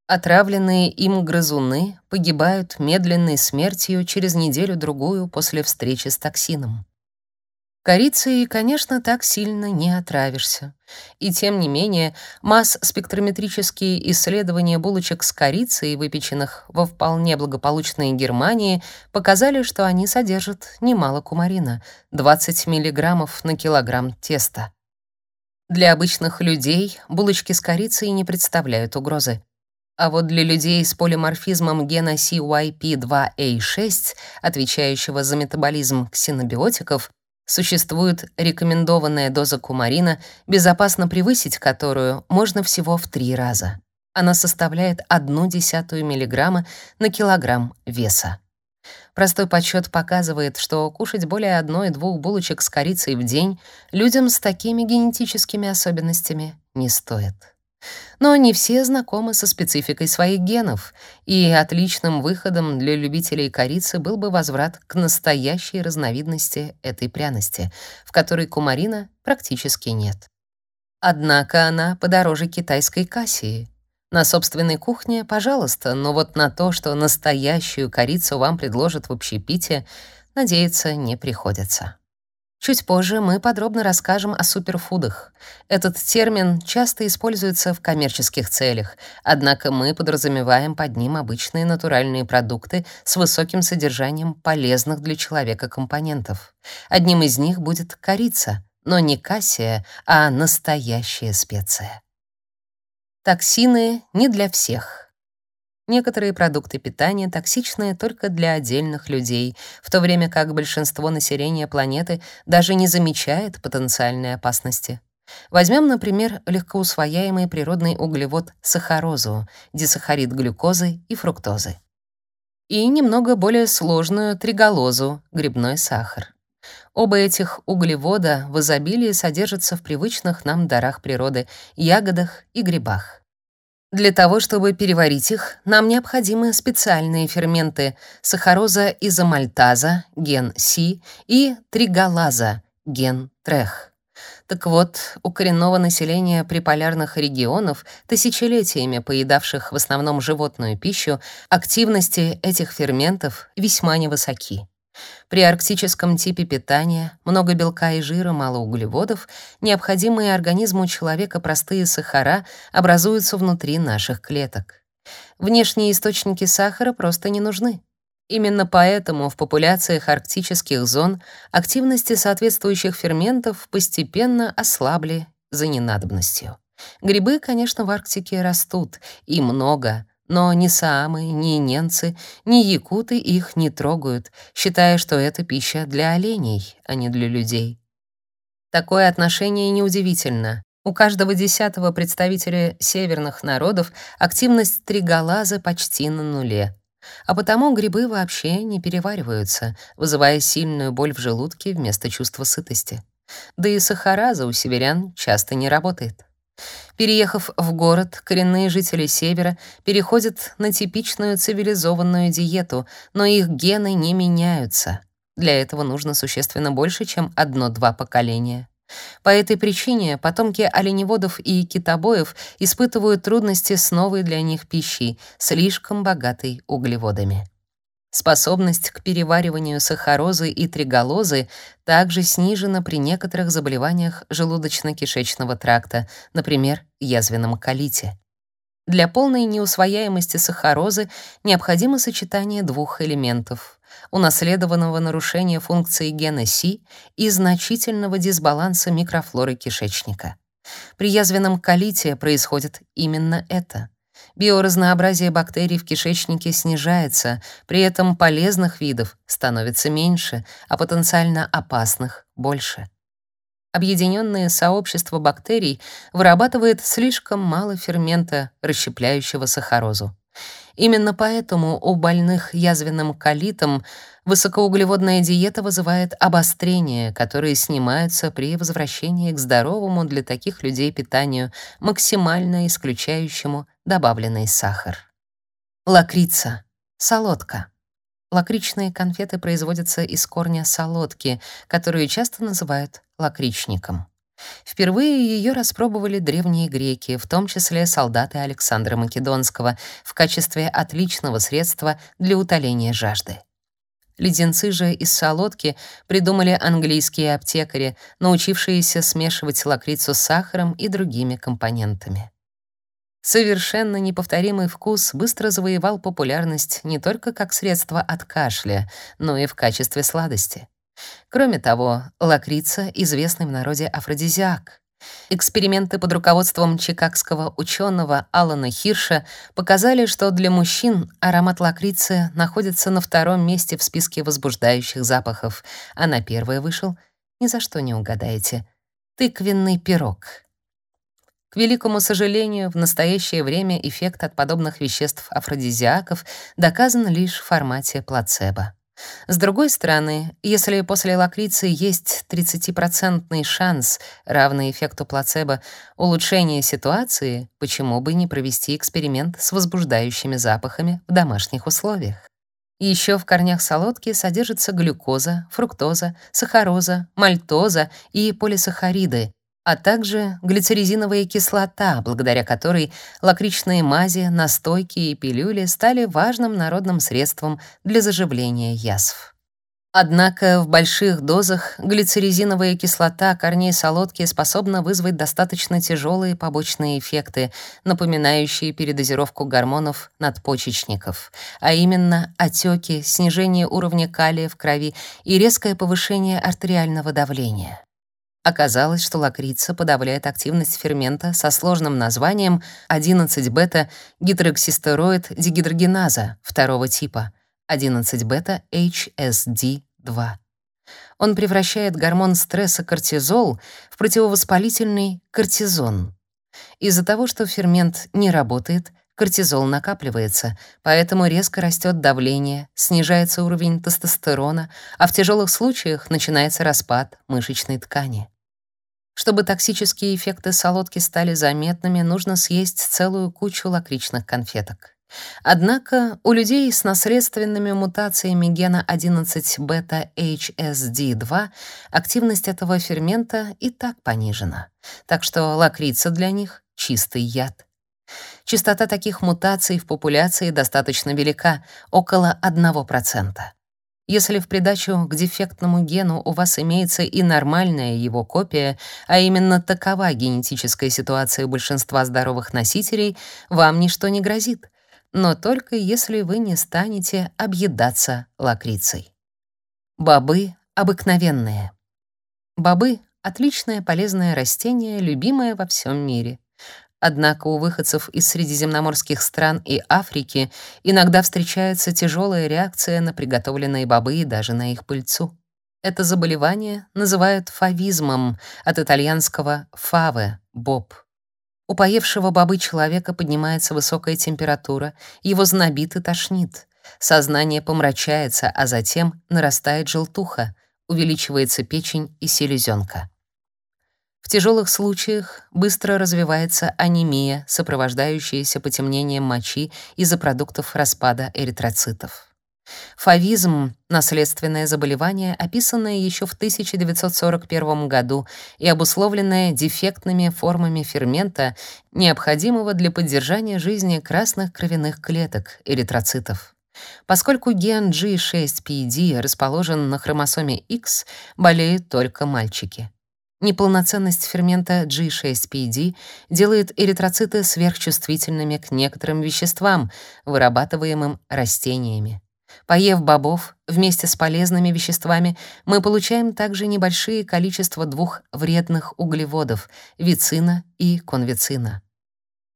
Отравленные им грызуны погибают медленной смертью через неделю-другую после встречи с токсином. Корицей, конечно, так сильно не отравишься. И тем не менее, масс-спектрометрические исследования булочек с корицей, выпеченных во вполне благополучной Германии, показали, что они содержат немало кумарина — 20 мг на килограмм теста. Для обычных людей булочки с корицей не представляют угрозы. А вот для людей с полиморфизмом гена CYP2A6, отвечающего за метаболизм ксенобиотиков, существует рекомендованная доза кумарина, безопасно превысить которую можно всего в три раза. Она составляет 0,1 мг на килограмм веса. Простой подсчет показывает, что кушать более одной-двух булочек с корицей в день людям с такими генетическими особенностями не стоит. Но не все знакомы со спецификой своих генов, и отличным выходом для любителей корицы был бы возврат к настоящей разновидности этой пряности, в которой кумарина практически нет. Однако она подороже китайской кассии. На собственной кухне, пожалуйста, но вот на то, что настоящую корицу вам предложат в общепите, надеяться не приходится. Чуть позже мы подробно расскажем о суперфудах. Этот термин часто используется в коммерческих целях, однако мы подразумеваем под ним обычные натуральные продукты с высоким содержанием полезных для человека компонентов. Одним из них будет корица, но не кассия, а настоящая специя. Токсины не для всех. Некоторые продукты питания токсичны только для отдельных людей, в то время как большинство населения планеты даже не замечает потенциальной опасности. Возьмем, например, легкоусвояемый природный углевод сахарозу, дисахарид глюкозы и фруктозы. И немного более сложную триголозу, грибной сахар. Оба этих углевода в изобилии содержатся в привычных нам дарах природы — ягодах и грибах. Для того, чтобы переварить их, нам необходимы специальные ферменты сахароза изомальтаза, ген Си, и триголаза, ген Трех. Так вот, у коренного населения приполярных регионов, тысячелетиями поедавших в основном животную пищу, активности этих ферментов весьма невысоки. При арктическом типе питания много белка и жира, мало углеводов, необходимые организму человека простые сахара образуются внутри наших клеток. Внешние источники сахара просто не нужны. Именно поэтому в популяциях арктических зон активности соответствующих ферментов постепенно ослабли за ненадобностью. Грибы, конечно, в Арктике растут, и много, но ни саамы, ни ненцы, ни якуты их не трогают, считая, что это пища для оленей, а не для людей. Такое отношение неудивительно. У каждого десятого представителя северных народов активность триголаза почти на нуле. А потому грибы вообще не перевариваются, вызывая сильную боль в желудке вместо чувства сытости. Да и сахараза у северян часто не работает. Переехав в город, коренные жители Севера переходят на типичную цивилизованную диету, но их гены не меняются. Для этого нужно существенно больше, чем одно-два поколения. По этой причине потомки оленеводов и китобоев испытывают трудности с новой для них пищей, слишком богатой углеводами. Способность к перевариванию сахарозы и триголозы также снижена при некоторых заболеваниях желудочно-кишечного тракта, например, язвенном колите. Для полной неусвояемости сахарозы необходимо сочетание двух элементов унаследованного нарушения функции гена Си и значительного дисбаланса микрофлоры кишечника. При язвенном колите происходит именно это. Биоразнообразие бактерий в кишечнике снижается, при этом полезных видов становится меньше, а потенциально опасных — больше. Объединенное сообщество бактерий вырабатывает слишком мало фермента, расщепляющего сахарозу. Именно поэтому у больных язвенным колитом высокоуглеводная диета вызывает обострения, которые снимаются при возвращении к здоровому для таких людей питанию, максимально исключающему добавленный сахар. Лакрица. Солодка. Лакричные конфеты производятся из корня солодки, которую часто называют лакричником. Впервые ее распробовали древние греки, в том числе солдаты Александра Македонского, в качестве отличного средства для утоления жажды. Леденцы же из солодки придумали английские аптекари, научившиеся смешивать лакрицу с сахаром и другими компонентами. Совершенно неповторимый вкус быстро завоевал популярность не только как средство от кашля, но и в качестве сладости. Кроме того, лакрица — известный в народе афродизиак. Эксперименты под руководством чикагского ученого Алана Хирша показали, что для мужчин аромат лакрицы находится на втором месте в списке возбуждающих запахов, а на первое вышел, ни за что не угадаете, тыквенный пирог. К великому сожалению, в настоящее время эффект от подобных веществ-афродизиаков доказан лишь в формате плацебо. С другой стороны, если после лакрицы есть 30% шанс, равный эффекту плацебо, улучшения ситуации, почему бы не провести эксперимент с возбуждающими запахами в домашних условиях? Еще в корнях солодки содержится глюкоза, фруктоза, сахароза, мальтоза и полисахариды, а также глицеризиновая кислота, благодаря которой лакричные мази, настойки и пилюли стали важным народным средством для заживления язв. Однако в больших дозах глицеризиновая кислота корней солодки способна вызвать достаточно тяжелые побочные эффекты, напоминающие передозировку гормонов надпочечников, а именно отеки, снижение уровня калия в крови и резкое повышение артериального давления. Оказалось, что лакрица подавляет активность фермента со сложным названием 11-бета-гидроксистероид-дегидрогеназа второго типа 11-бета-HSD2. Он превращает гормон стресса кортизол в противовоспалительный кортизон. Из-за того, что фермент не работает, кортизол накапливается, поэтому резко растет давление, снижается уровень тестостерона, а в тяжелых случаях начинается распад мышечной ткани. Чтобы токсические эффекты солодки стали заметными, нужно съесть целую кучу лакричных конфеток. Однако у людей с наследственными мутациями гена 11-бета-HSD2 активность этого фермента и так понижена, так что лакрица для них — чистый яд. Частота таких мутаций в популяции достаточно велика — около 1%. Если в придачу к дефектному гену у вас имеется и нормальная его копия, а именно такова генетическая ситуация большинства здоровых носителей, вам ничто не грозит, но только если вы не станете объедаться лакрицей. Бобы обыкновенные. Бобы — отличное полезное растение, любимое во всем мире. Однако у выходцев из средиземноморских стран и Африки иногда встречается тяжелая реакция на приготовленные бобы и даже на их пыльцу. Это заболевание называют фавизмом от итальянского «фаве» — «боб». У поевшего бобы человека поднимается высокая температура, его знобит и тошнит. Сознание помрачается, а затем нарастает желтуха, увеличивается печень и селезенка. В тяжелых случаях быстро развивается анемия, сопровождающаяся потемнением мочи из-за продуктов распада эритроцитов. Фавизм — наследственное заболевание, описанное еще в 1941 году и обусловленное дефектными формами фермента, необходимого для поддержания жизни красных кровяных клеток, эритроцитов. Поскольку ген G6PD расположен на хромосоме X, болеют только мальчики. Неполноценность фермента G6PD делает эритроциты сверхчувствительными к некоторым веществам, вырабатываемым растениями. Поев бобов вместе с полезными веществами, мы получаем также небольшие количества двух вредных углеводов — вицина и конвицина.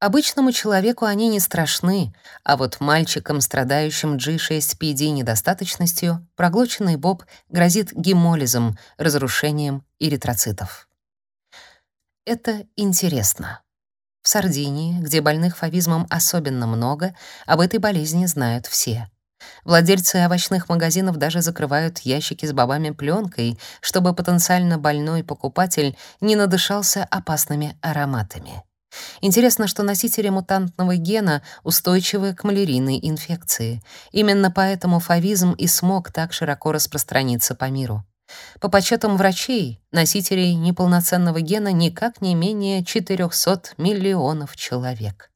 Обычному человеку они не страшны, а вот мальчикам, страдающим G6PD недостаточностью, проглоченный боб грозит гемолизом, разрушением эритроцитов. Это интересно. В Сардинии, где больных фавизмом особенно много, об этой болезни знают все. Владельцы овощных магазинов даже закрывают ящики с бобами пленкой, чтобы потенциально больной покупатель не надышался опасными ароматами. Интересно, что носители мутантного гена устойчивы к малярийной инфекции. Именно поэтому фавизм и смог так широко распространиться по миру. По подсчетам врачей, носителей неполноценного гена никак не менее 400 миллионов человек.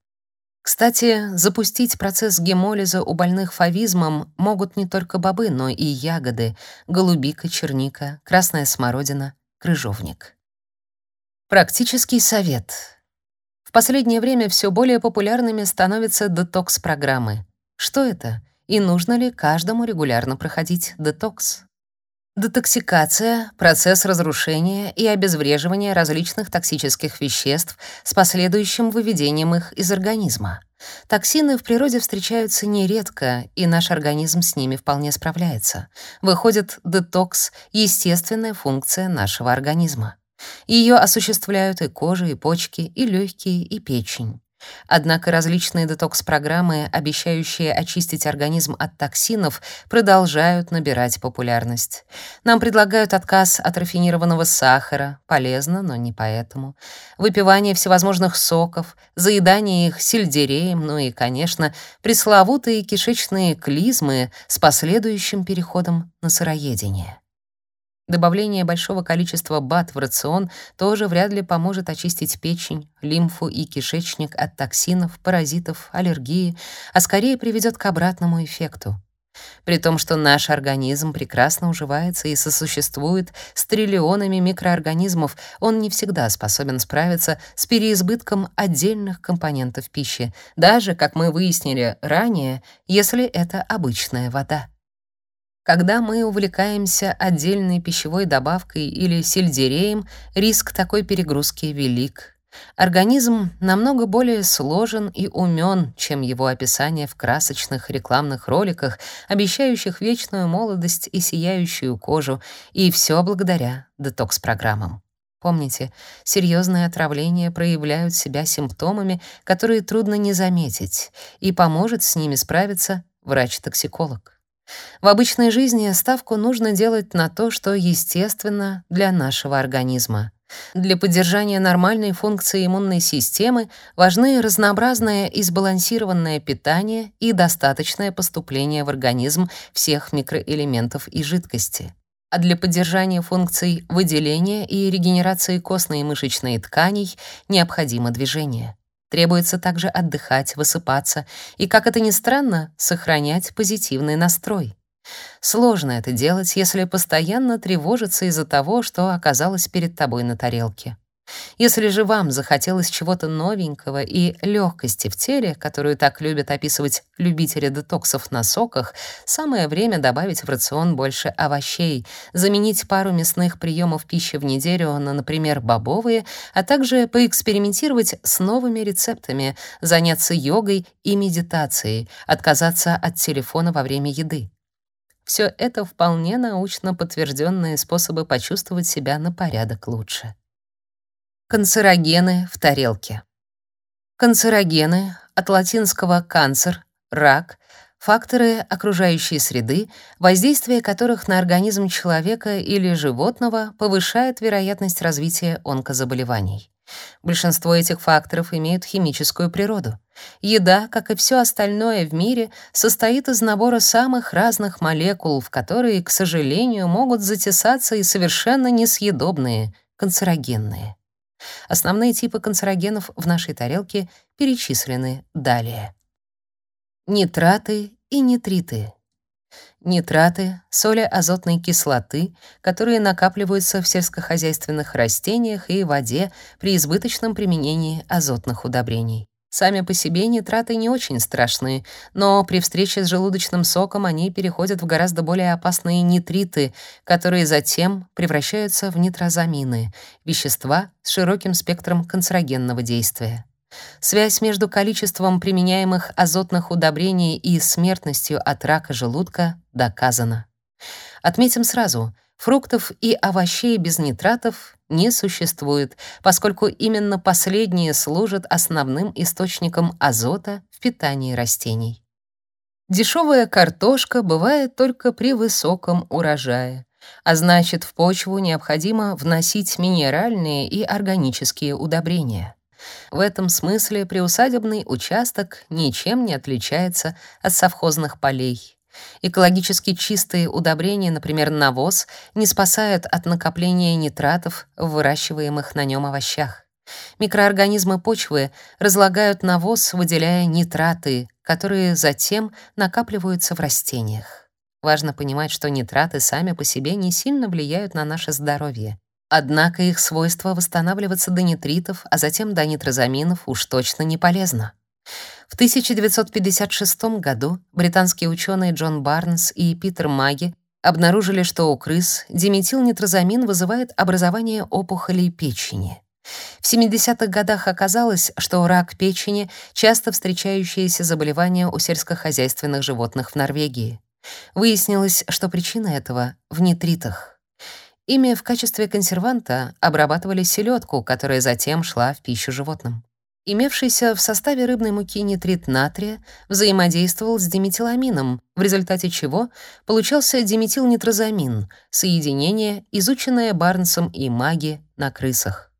Кстати, запустить процесс гемолиза у больных фавизмом могут не только бобы, но и ягоды: голубика, черника, красная смородина, крыжовник. Практический совет. Последнее время все более популярными становятся детокс-программы. Что это? И нужно ли каждому регулярно проходить детокс? Детоксикация — процесс разрушения и обезвреживания различных токсических веществ с последующим выведением их из организма. Токсины в природе встречаются нередко, и наш организм с ними вполне справляется. Выходит, детокс — естественная функция нашего организма. Ее осуществляют и кожа, и почки, и легкие, и печень. Однако различные детокс-программы, обещающие очистить организм от токсинов, продолжают набирать популярность. Нам предлагают отказ от рафинированного сахара, полезно, но не поэтому, выпивание всевозможных соков, заедание их сельдереем, ну и, конечно, пресловутые кишечные клизмы с последующим переходом на сыроедение. Добавление большого количества БАТ в рацион тоже вряд ли поможет очистить печень, лимфу и кишечник от токсинов, паразитов, аллергии, а скорее приведет к обратному эффекту. При том, что наш организм прекрасно уживается и сосуществует с триллионами микроорганизмов, он не всегда способен справиться с переизбытком отдельных компонентов пищи, даже, как мы выяснили ранее, если это обычная вода. Когда мы увлекаемся отдельной пищевой добавкой или сельдереем, риск такой перегрузки велик. Организм намного более сложен и умен, чем его описание в красочных рекламных роликах, обещающих вечную молодость и сияющую кожу, и все благодаря детокс-программам. Помните, серьезные отравления проявляют себя симптомами, которые трудно не заметить, и поможет с ними справиться врач-токсиколог. В обычной жизни ставку нужно делать на то, что естественно для нашего организма. Для поддержания нормальной функции иммунной системы важны разнообразное и сбалансированное питание и достаточное поступление в организм всех микроэлементов и жидкости. А для поддержания функций выделения и регенерации костной и мышечной тканей необходимо движение. Требуется также отдыхать, высыпаться и, как это ни странно, сохранять позитивный настрой. Сложно это делать, если постоянно тревожиться из-за того, что оказалось перед тобой на тарелке. Если же вам захотелось чего-то новенького и легкости в теле, которую так любят описывать любители детоксов на соках, самое время добавить в рацион больше овощей, заменить пару мясных приемов пищи в неделю на, например, бобовые, а также поэкспериментировать с новыми рецептами, заняться йогой и медитацией, отказаться от телефона во время еды. Все это вполне научно подтвержденные способы почувствовать себя на порядок лучше. Канцерогены в тарелке. Канцерогены от латинского канцер рак факторы окружающей среды, воздействие которых на организм человека или животного повышает вероятность развития онкозаболеваний. Большинство этих факторов имеют химическую природу. Еда, как и все остальное в мире, состоит из набора самых разных молекул, в которые, к сожалению, могут затесаться и совершенно несъедобные канцерогенные. Основные типы канцерогенов в нашей тарелке перечислены далее. Нитраты и нитриты. Нитраты — соли азотной кислоты, которые накапливаются в сельскохозяйственных растениях и воде при избыточном применении азотных удобрений. Сами по себе нитраты не очень страшны, но при встрече с желудочным соком они переходят в гораздо более опасные нитриты, которые затем превращаются в нитрозамины, вещества с широким спектром канцерогенного действия. Связь между количеством применяемых азотных удобрений и смертностью от рака желудка доказана. Отметим сразу, фруктов и овощей без нитратов не существует, поскольку именно последние служат основным источником азота в питании растений. Дешевая картошка бывает только при высоком урожае, а значит, в почву необходимо вносить минеральные и органические удобрения. В этом смысле приусадебный участок ничем не отличается от совхозных полей. Экологически чистые удобрения, например, навоз, не спасают от накопления нитратов в выращиваемых на нем овощах. Микроорганизмы почвы разлагают навоз, выделяя нитраты, которые затем накапливаются в растениях. Важно понимать, что нитраты сами по себе не сильно влияют на наше здоровье. Однако их свойство восстанавливаться до нитритов, а затем до нитрозаминов уж точно не полезно. В 1956 году британские ученые Джон Барнс и Питер Маги обнаружили, что у крыс диметилнитрозамин вызывает образование опухолей печени. В 70-х годах оказалось, что рак печени — часто встречающееся заболевание у сельскохозяйственных животных в Норвегии. Выяснилось, что причина этого — в нитритах. Ими в качестве консерванта обрабатывали селедку, которая затем шла в пищу животным. Имевшийся в составе рыбной муки нитрит натрия взаимодействовал с диметиламином, в результате чего получался диметилнитрозамин, соединение, изученное Барнсом и Маги на крысах.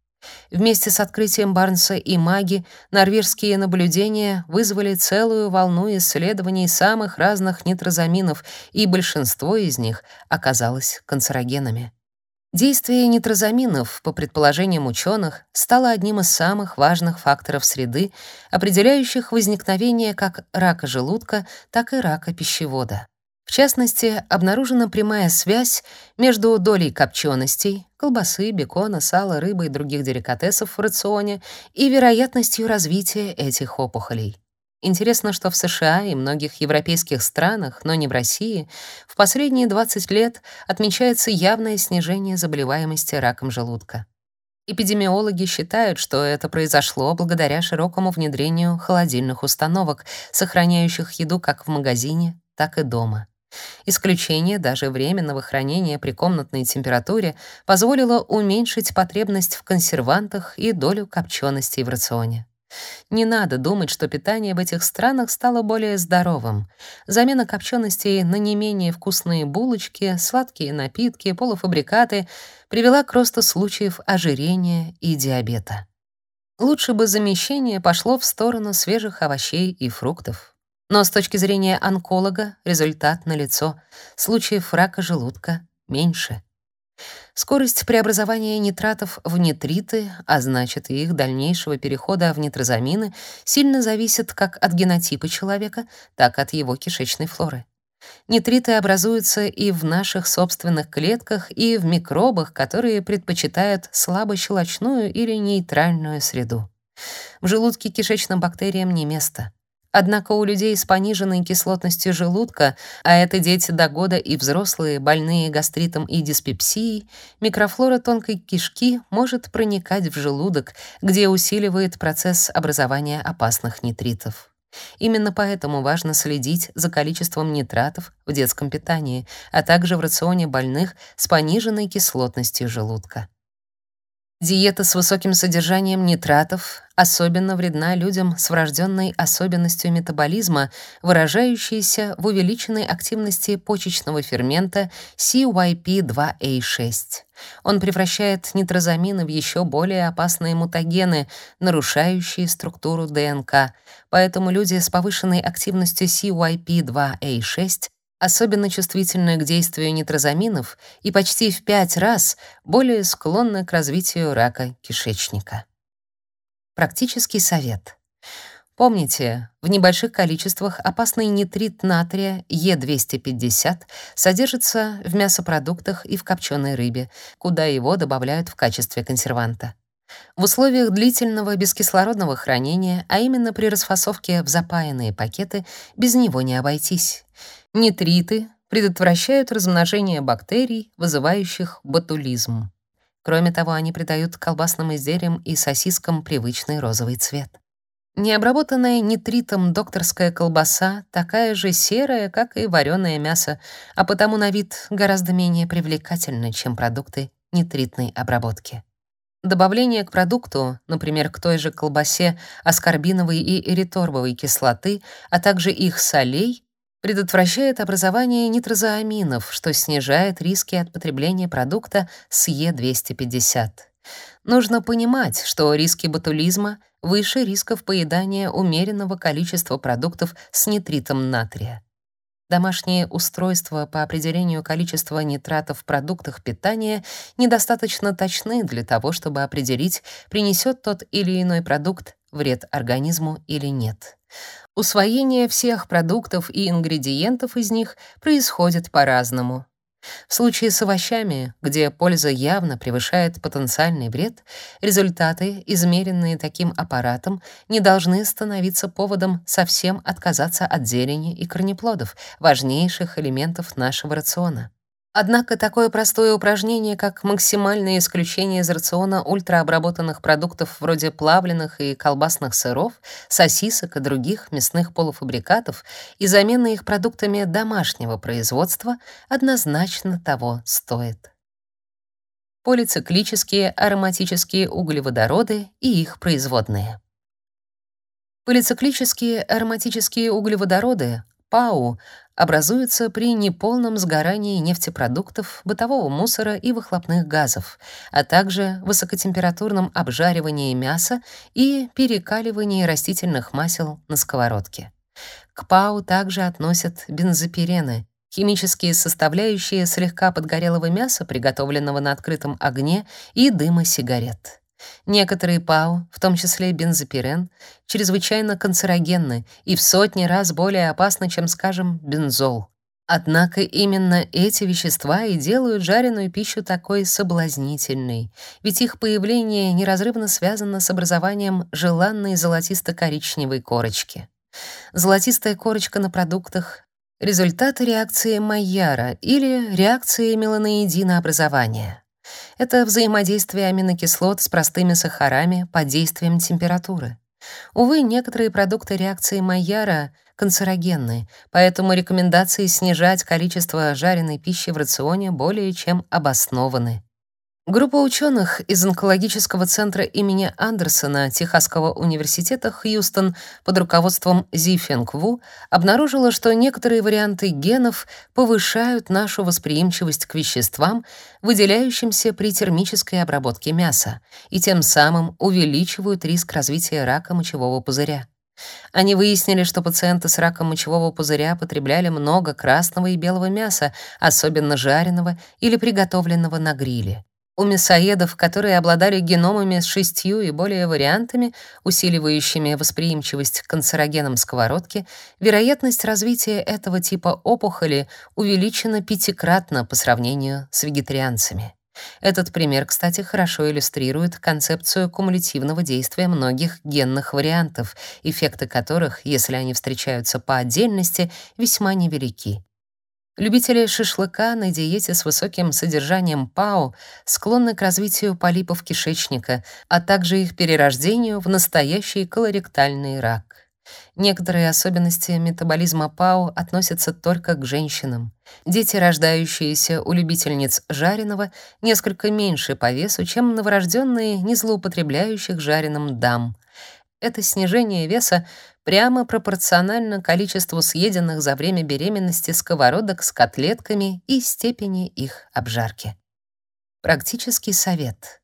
Вместе с открытием Барнса и Маги норвежские наблюдения вызвали целую волну исследований самых разных нитрозаминов, и большинство из них оказалось канцерогенами. Действие нитрозаминов, по предположениям ученых, стало одним из самых важных факторов среды, определяющих возникновение как рака желудка, так и рака пищевода. В частности, обнаружена прямая связь между долей копченостей, колбасы, бекона, сала, рыбы и других деликатесов в рационе и вероятностью развития этих опухолей. Интересно, что в США и многих европейских странах, но не в России, в последние 20 лет отмечается явное снижение заболеваемости раком желудка. Эпидемиологи считают, что это произошло благодаря широкому внедрению холодильных установок, сохраняющих еду как в магазине, так и дома. Исключение даже временного хранения при комнатной температуре позволило уменьшить потребность в консервантах и долю копченостей в рационе. Не надо думать, что питание в этих странах стало более здоровым. Замена копченостей на не менее вкусные булочки, сладкие напитки, полуфабрикаты привела к росту случаев ожирения и диабета. Лучше бы замещение пошло в сторону свежих овощей и фруктов. Но с точки зрения онколога результат налицо. Случаев рака желудка меньше. Скорость преобразования нитратов в нитриты, а значит и их дальнейшего перехода в нитрозамины, сильно зависит как от генотипа человека, так и от его кишечной флоры. Нитриты образуются и в наших собственных клетках, и в микробах, которые предпочитают слабощелочную или нейтральную среду. В желудке кишечным бактериям не место. Однако у людей с пониженной кислотностью желудка, а это дети до года и взрослые, больные гастритом и диспепсией, микрофлора тонкой кишки может проникать в желудок, где усиливает процесс образования опасных нитритов. Именно поэтому важно следить за количеством нитратов в детском питании, а также в рационе больных с пониженной кислотностью желудка. Диета с высоким содержанием нитратов особенно вредна людям с врожденной особенностью метаболизма, выражающейся в увеличенной активности почечного фермента CYP2A6. Он превращает нитрозамины в еще более опасные мутагены, нарушающие структуру ДНК. Поэтому люди с повышенной активностью CYP2A6 особенно чувствительны к действию нитрозаминов и почти в пять раз более склонны к развитию рака кишечника. Практический совет. Помните, в небольших количествах опасный нитрит натрия Е250 содержится в мясопродуктах и в копченой рыбе, куда его добавляют в качестве консерванта. В условиях длительного бескислородного хранения, а именно при расфасовке в запаянные пакеты, без него не обойтись. Нитриты предотвращают размножение бактерий, вызывающих ботулизм. Кроме того, они придают колбасным изделиям и сосискам привычный розовый цвет. Необработанная нитритом докторская колбаса такая же серая, как и вареное мясо, а потому на вид гораздо менее привлекательна, чем продукты нитритной обработки. Добавление к продукту, например, к той же колбасе аскорбиновой и эриторбовой кислоты, а также их солей, предотвращает образование нитрозоаминов, что снижает риски от потребления продукта с Е250. Нужно понимать, что риски ботулизма выше рисков поедания умеренного количества продуктов с нитритом натрия. Домашние устройства по определению количества нитратов в продуктах питания недостаточно точны для того, чтобы определить, принесет тот или иной продукт вред организму или нет. Усвоение всех продуктов и ингредиентов из них происходит по-разному. В случае с овощами, где польза явно превышает потенциальный вред, результаты, измеренные таким аппаратом, не должны становиться поводом совсем отказаться от зелени и корнеплодов, важнейших элементов нашего рациона. Однако такое простое упражнение, как максимальное исключение из рациона ультраобработанных продуктов вроде плавленых и колбасных сыров, сосисок и других мясных полуфабрикатов и замена их продуктами домашнего производства, однозначно того стоит. Полициклические ароматические углеводороды и их производные. Полициклические ароматические углеводороды ПАУ образуются при неполном сгорании нефтепродуктов, бытового мусора и выхлопных газов, а также высокотемпературном обжаривании мяса и перекаливании растительных масел на сковородке. К ПАУ также относят бензопирены, химические составляющие слегка подгорелого мяса, приготовленного на открытом огне, и дыма сигарет. Некоторые ПАУ, в том числе бензопирен, чрезвычайно канцерогенны и в сотни раз более опасны, чем, скажем, бензол. Однако именно эти вещества и делают жареную пищу такой соблазнительной, ведь их появление неразрывно связано с образованием желанной золотисто-коричневой корочки. Золотистая корочка на продуктах — результат реакции Майяра или реакции меланоидинообразования. Это взаимодействие аминокислот с простыми сахарами под действием температуры. Увы, некоторые продукты реакции Майяра канцерогенны, поэтому рекомендации снижать количество жареной пищи в рационе более чем обоснованы. Группа ученых из онкологического центра имени Андерсона Техасского университета Хьюстон под руководством Зи Фенг Ву обнаружила, что некоторые варианты генов повышают нашу восприимчивость к веществам, выделяющимся при термической обработке мяса, и тем самым увеличивают риск развития рака мочевого пузыря. Они выяснили, что пациенты с раком мочевого пузыря потребляли много красного и белого мяса, особенно жареного или приготовленного на гриле. У мясоедов, которые обладали геномами с шестью и более вариантами, усиливающими восприимчивость к канцерогенам сковородки, вероятность развития этого типа опухоли увеличена пятикратно по сравнению с вегетарианцами. Этот пример, кстати, хорошо иллюстрирует концепцию кумулятивного действия многих генных вариантов, эффекты которых, если они встречаются по отдельности, весьма невелики. Любители шашлыка на диете с высоким содержанием ПАО склонны к развитию полипов кишечника, а также их перерождению в настоящий колоректальный рак. Некоторые особенности метаболизма ПАО относятся только к женщинам. Дети, рождающиеся у любительниц жареного, несколько меньше по весу, чем новорожденные, не злоупотребляющих жареным дам. Это снижение веса прямо пропорционально количеству съеденных за время беременности сковородок с котлетками и степени их обжарки. Практический совет.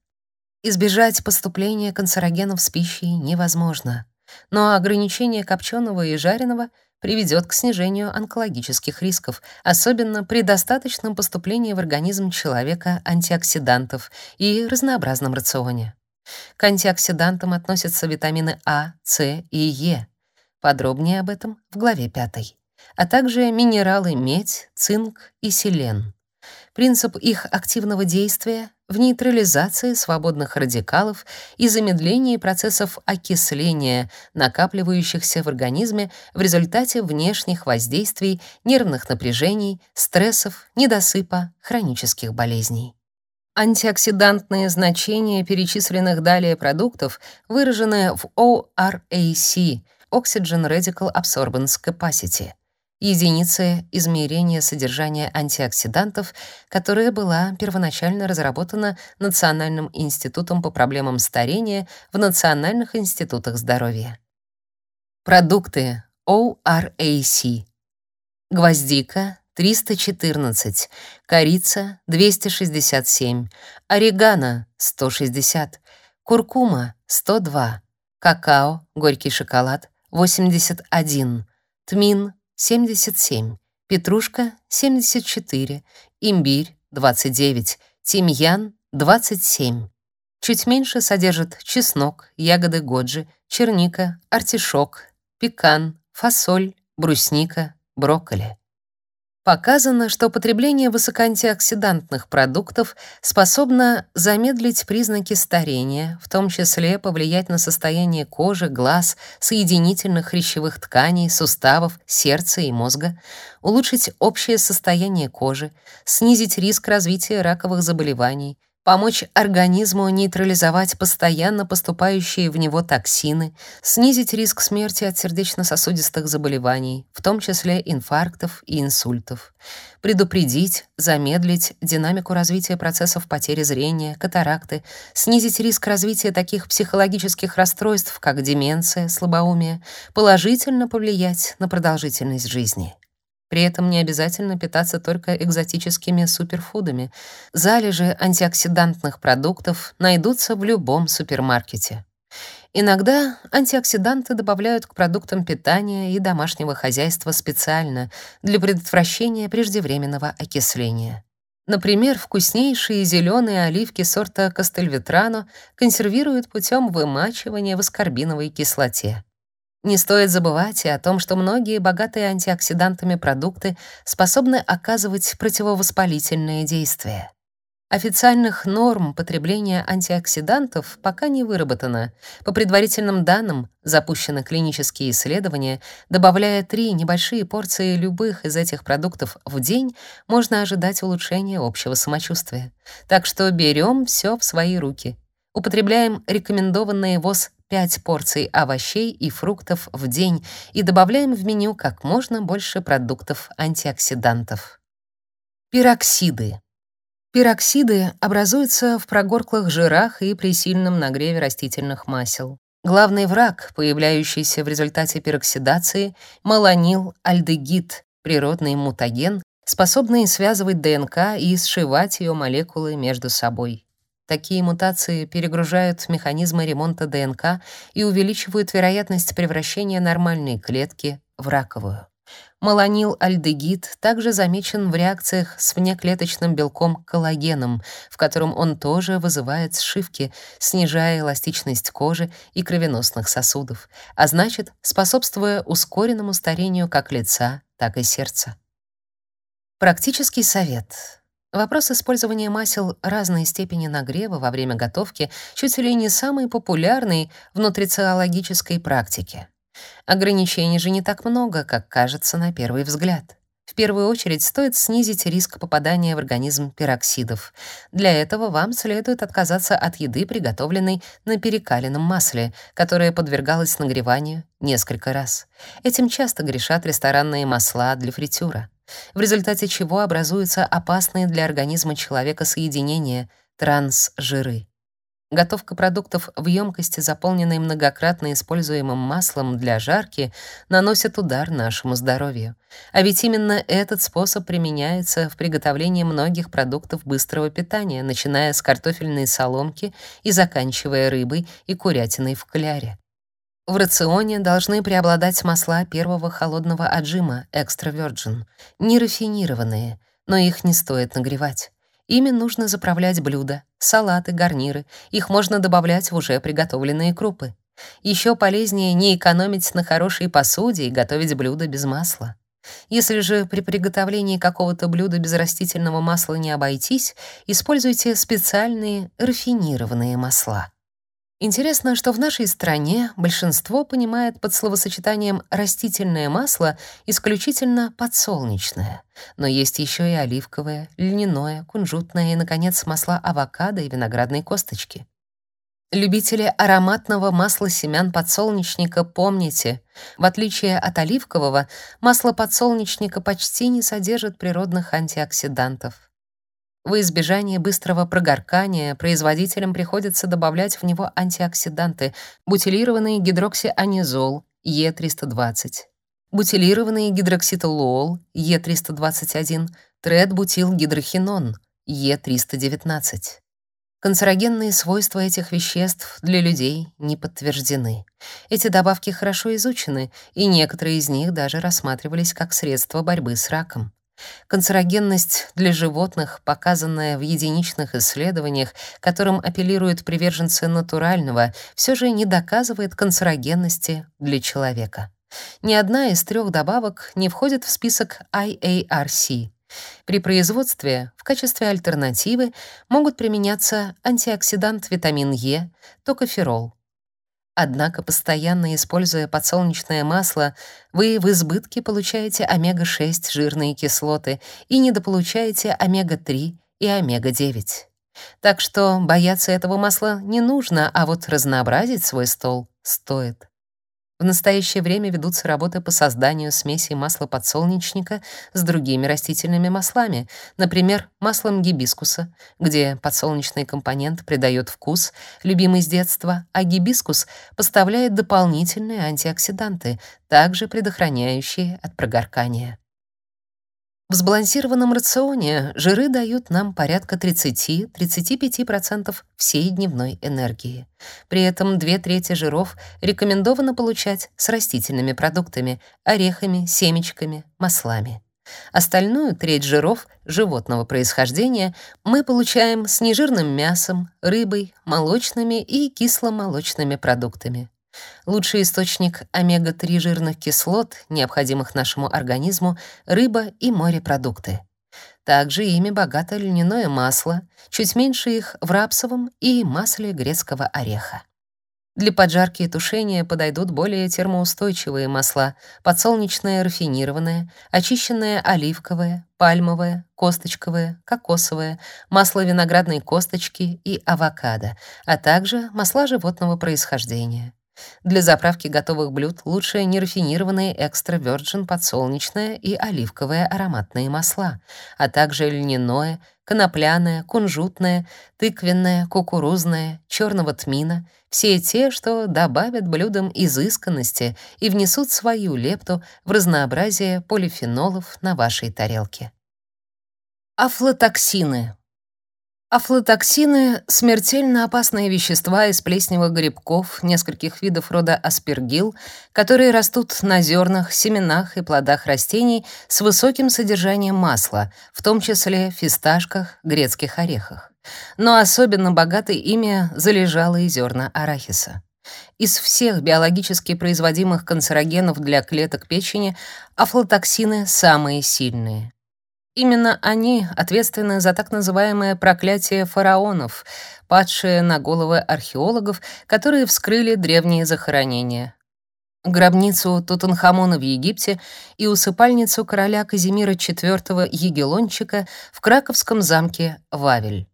Избежать поступления канцерогенов с пищей невозможно, но ограничение копченого и жареного приведет к снижению онкологических рисков, особенно при достаточном поступлении в организм человека антиоксидантов и разнообразном рационе. К антиоксидантам относятся витамины А, С и Е. Подробнее об этом в главе 5. А также минералы медь, цинк и селен. Принцип их активного действия в нейтрализации свободных радикалов и замедлении процессов окисления, накапливающихся в организме в результате внешних воздействий, нервных напряжений, стрессов, недосыпа, хронических болезней. Антиоксидантные значения перечисленных далее продуктов выражены в ORAC — Oxygen Radical Absorbance Capacity — единицы измерения содержания антиоксидантов, которая была первоначально разработана Национальным институтом по проблемам старения в Национальных институтах здоровья. Продукты ORAC. Гвоздика 314, корица 267, орегано 160, куркума 102, какао, горький шоколад 81, тмин 77, петрушка 74, имбирь 29, тимьян 27. Чуть меньше содержит чеснок, ягоды годжи, черника, артишок, пекан, фасоль, брусника, брокколи. Показано, что потребление высокоантиоксидантных продуктов способно замедлить признаки старения, в том числе повлиять на состояние кожи, глаз, соединительных хрящевых тканей, суставов, сердца и мозга, улучшить общее состояние кожи, снизить риск развития раковых заболеваний, помочь организму нейтрализовать постоянно поступающие в него токсины, снизить риск смерти от сердечно-сосудистых заболеваний, в том числе инфарктов и инсультов, предупредить, замедлить динамику развития процессов потери зрения, катаракты, снизить риск развития таких психологических расстройств, как деменция, слабоумие, положительно повлиять на продолжительность жизни. При этом не обязательно питаться только экзотическими суперфудами. Залежи антиоксидантных продуктов найдутся в любом супермаркете. Иногда антиоксиданты добавляют к продуктам питания и домашнего хозяйства специально для предотвращения преждевременного окисления. Например, вкуснейшие зеленые оливки сорта Кастельветрано консервируют путем вымачивания в аскорбиновой кислоте. Не стоит забывать и о том, что многие богатые антиоксидантами продукты способны оказывать противовоспалительное действие. Официальных норм потребления антиоксидантов пока не выработано. По предварительным данным, запущены клинические исследования, добавляя три небольшие порции любых из этих продуктов в день, можно ожидать улучшения общего самочувствия. Так что берем все в свои руки. Употребляем рекомендованные ВОЗ 5 порций овощей и фруктов в день и добавляем в меню как можно больше продуктов антиоксидантов. Пироксиды. Пироксиды образуются в прогорклых жирах и при сильном нагреве растительных масел. Главный враг, появляющийся в результате пироксидации, маланил-альдегид, природный мутаген, способный связывать ДНК и сшивать ее молекулы между собой. Такие мутации перегружают механизмы ремонта ДНК и увеличивают вероятность превращения нормальной клетки в раковую. Маланил-альдегид также замечен в реакциях с внеклеточным белком коллагеном, в котором он тоже вызывает сшивки, снижая эластичность кожи и кровеносных сосудов, а значит, способствуя ускоренному старению как лица, так и сердца. Практический совет. Вопрос использования масел разной степени нагрева во время готовки чуть ли не самый популярный в нутрициологической практике. Ограничений же не так много, как кажется на первый взгляд. В первую очередь стоит снизить риск попадания в организм пероксидов. Для этого вам следует отказаться от еды, приготовленной на перекаленном масле, которое подвергалось нагреванию несколько раз. Этим часто грешат ресторанные масла для фритюра в результате чего образуются опасные для организма человека соединения трансжиры. Готовка продуктов в емкости, заполненной многократно используемым маслом для жарки, наносит удар нашему здоровью. А ведь именно этот способ применяется в приготовлении многих продуктов быстрого питания, начиная с картофельной соломки и заканчивая рыбой и курятиной в кляре. В рационе должны преобладать масла первого холодного отжима, extra virgin, не рафинированные, но их не стоит нагревать. Ими нужно заправлять блюда, салаты, гарниры. Их можно добавлять в уже приготовленные крупы. Еще полезнее не экономить на хорошей посуде и готовить блюда без масла. Если же при приготовлении какого-то блюда без растительного масла не обойтись, используйте специальные рафинированные масла. Интересно, что в нашей стране большинство понимает под словосочетанием «растительное масло» исключительно подсолнечное. Но есть еще и оливковое, льняное, кунжутное и, наконец, масла авокадо и виноградной косточки. Любители ароматного масла семян подсолнечника, помните, в отличие от оливкового, масло подсолнечника почти не содержит природных антиоксидантов. В избежание быстрого прогоркания производителям приходится добавлять в него антиоксиданты, бутилированный гидроксианизол Е320, бутилированный гидрокситолуол Е321, тредбутилгидрохинон Е319. Канцерогенные свойства этих веществ для людей не подтверждены. Эти добавки хорошо изучены, и некоторые из них даже рассматривались как средство борьбы с раком. Канцерогенность для животных, показанная в единичных исследованиях, которым апеллируют приверженцы натурального, все же не доказывает канцерогенности для человека. Ни одна из трех добавок не входит в список IARC. При производстве в качестве альтернативы могут применяться антиоксидант витамин Е, токоферол. Однако, постоянно используя подсолнечное масло, вы в избытке получаете омега-6 жирные кислоты и недополучаете омега-3 и омега-9. Так что бояться этого масла не нужно, а вот разнообразить свой стол стоит. В настоящее время ведутся работы по созданию смеси масла подсолнечника с другими растительными маслами, например, маслом гибискуса, где подсолнечный компонент придает вкус, любимый с детства, а гибискус поставляет дополнительные антиоксиданты, также предохраняющие от прогоркания. В сбалансированном рационе жиры дают нам порядка 30-35% всей дневной энергии. При этом две трети жиров рекомендовано получать с растительными продуктами, орехами, семечками, маслами. Остальную треть жиров животного происхождения мы получаем с нежирным мясом, рыбой, молочными и кисломолочными продуктами. Лучший источник омега-3 жирных кислот, необходимых нашему организму, рыба и морепродукты. Также ими богато льняное масло, чуть меньше их в рапсовом и масле грецкого ореха. Для поджарки и тушения подойдут более термоустойчивые масла: подсолнечное рафинированное, очищенное оливковое, пальмовое, косточковое, кокосовое, масло виноградной косточки и авокадо, а также масла животного происхождения. Для заправки готовых блюд лучше нерафинированные экстра virgin подсолнечное и оливковое ароматные масла, а также льняное, конопляное, кунжутное, тыквенное, кукурузное, черного тмина, все те, что добавят блюдам изысканности и внесут свою лепту в разнообразие полифенолов на вашей тарелке. Афлотоксины Афлотоксины — смертельно опасные вещества из плесневых грибков нескольких видов рода аспергилл, которые растут на зернах, семенах и плодах растений с высоким содержанием масла, в том числе фисташках, грецких орехах. Но особенно богаты ими залежалые зерна арахиса. Из всех биологически производимых канцерогенов для клеток печени афлотоксины самые сильные. Именно они ответственны за так называемое проклятие фараонов, падшее на головы археологов, которые вскрыли древние захоронения. Гробницу Тутанхамона в Египте и усыпальницу короля Казимира IV Егелончика в Краковском замке Вавель.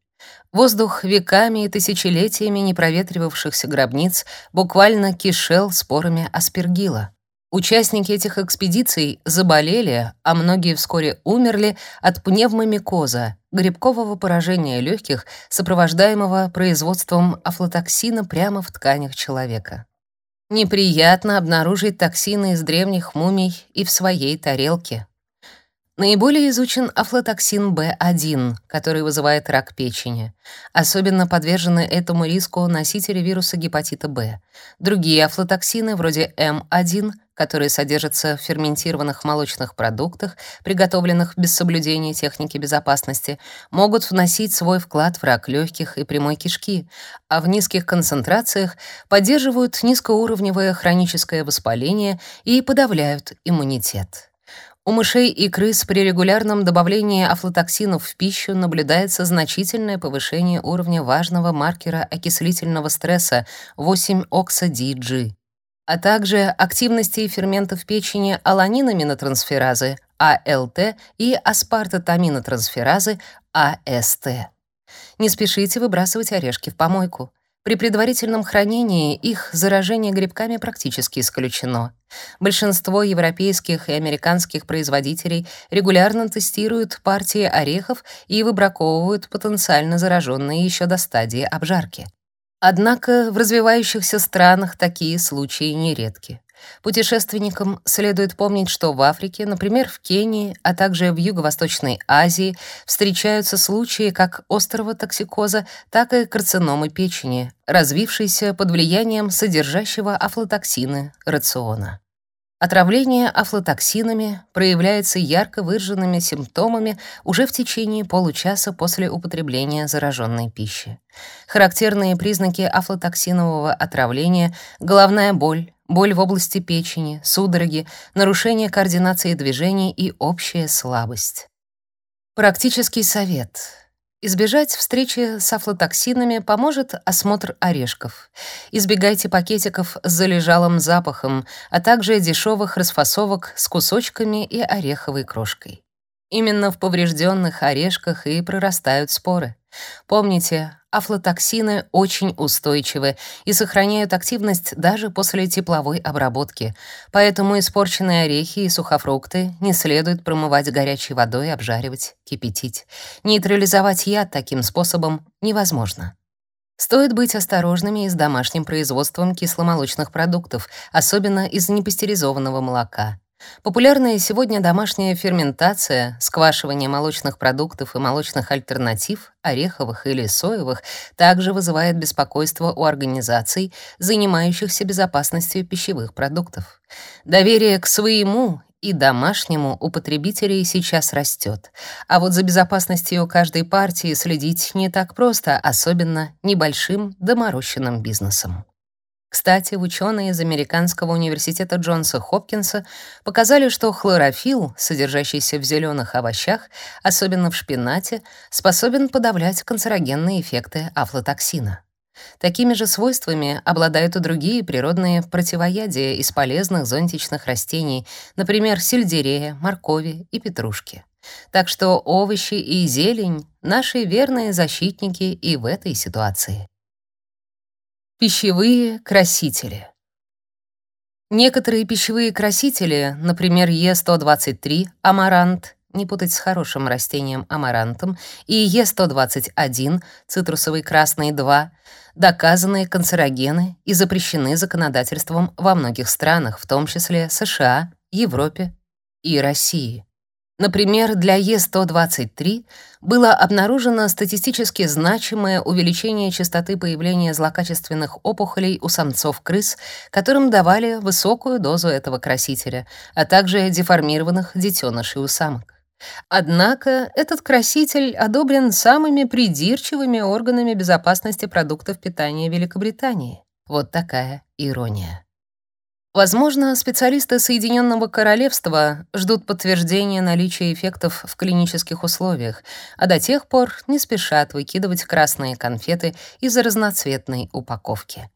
Воздух веками и тысячелетиями непроветривавшихся гробниц буквально кишел спорами аспергила. Участники этих экспедиций заболели, а многие вскоре умерли от пневмомикоза, грибкового поражения легких, сопровождаемого производством афлотоксина прямо в тканях человека. Неприятно обнаружить токсины из древних мумий и в своей тарелке. Наиболее изучен афлотоксин B1, который вызывает рак печени. Особенно подвержены этому риску носители вируса гепатита B. Другие афлотоксины, вроде M1, которые содержатся в ферментированных молочных продуктах, приготовленных без соблюдения техники безопасности, могут вносить свой вклад в рак легких и прямой кишки, а в низких концентрациях поддерживают низкоуровневое хроническое воспаление и подавляют иммунитет. У мышей и крыс при регулярном добавлении афлатоксинов в пищу наблюдается значительное повышение уровня важного маркера окислительного стресса 8-окса-DG, а также активности ферментов печени аланинаминотрансферазы АЛТ и аспартатаминотрансферазы АСТ. Не спешите выбрасывать орешки в помойку. При предварительном хранении их заражение грибками практически исключено. Большинство европейских и американских производителей регулярно тестируют партии орехов и выбраковывают потенциально зараженные еще до стадии обжарки. Однако в развивающихся странах такие случаи нередки. Путешественникам следует помнить, что в Африке, например, в Кении, а также в Юго-Восточной Азии встречаются случаи как острого токсикоза, так и карциномы печени, развившейся под влиянием содержащего афлатоксины рациона. Отравление афлатоксинами проявляется ярко выраженными симптомами уже в течение получаса после употребления зараженной пищи. Характерные признаки афлатоксинового отравления — головная боль, боль в области печени, судороги, нарушение координации движений и общая слабость. Практический совет. Избежать встречи с афлатоксинами поможет осмотр орешков. Избегайте пакетиков с залежалым запахом, а также дешевых расфасовок с кусочками и ореховой крошкой. Именно в поврежденных орешках и прорастают споры. Помните, афлатоксины очень устойчивы и сохраняют активность даже после тепловой обработки, поэтому испорченные орехи и сухофрукты не следует промывать горячей водой обжаривать, кипятить. Нейтрализовать яд таким способом невозможно. Стоит быть осторожными и с домашним производством кисломолочных продуктов, особенно из непастеризованного молока. Популярная сегодня домашняя ферментация, сквашивание молочных продуктов и молочных альтернатив, ореховых или соевых, также вызывает беспокойство у организаций, занимающихся безопасностью пищевых продуктов. Доверие к своему и домашнему у потребителей сейчас растет, а вот за безопасностью каждой партии следить не так просто, особенно небольшим доморощенным бизнесом. Кстати, ученые из Американского университета Джонса Хопкинса показали, что хлорофилл, содержащийся в зеленых овощах, особенно в шпинате, способен подавлять канцерогенные эффекты афлатоксина. Такими же свойствами обладают и другие природные противоядия из полезных зонтичных растений, например, сельдерея, моркови и петрушки. Так что овощи и зелень — наши верные защитники и в этой ситуации. Пищевые красители. Некоторые пищевые красители, например, Е123, амарант, не путать с хорошим растением амарантом, и Е121, цитрусовый красный 2, доказанные канцерогены и запрещены законодательством во многих странах, в том числе США, Европе и России. Например, для Е123 было обнаружено статистически значимое увеличение частоты появления злокачественных опухолей у самцов крыс, которым давали высокую дозу этого красителя, а также деформированных детенышей у самок. Однако этот краситель одобрен самыми придирчивыми органами безопасности продуктов питания Великобритании. Вот такая ирония. Возможно, специалисты Соединенного Королевства ждут подтверждения наличия эффектов в клинических условиях, а до тех пор не спешат выкидывать красные конфеты из разноцветной упаковки.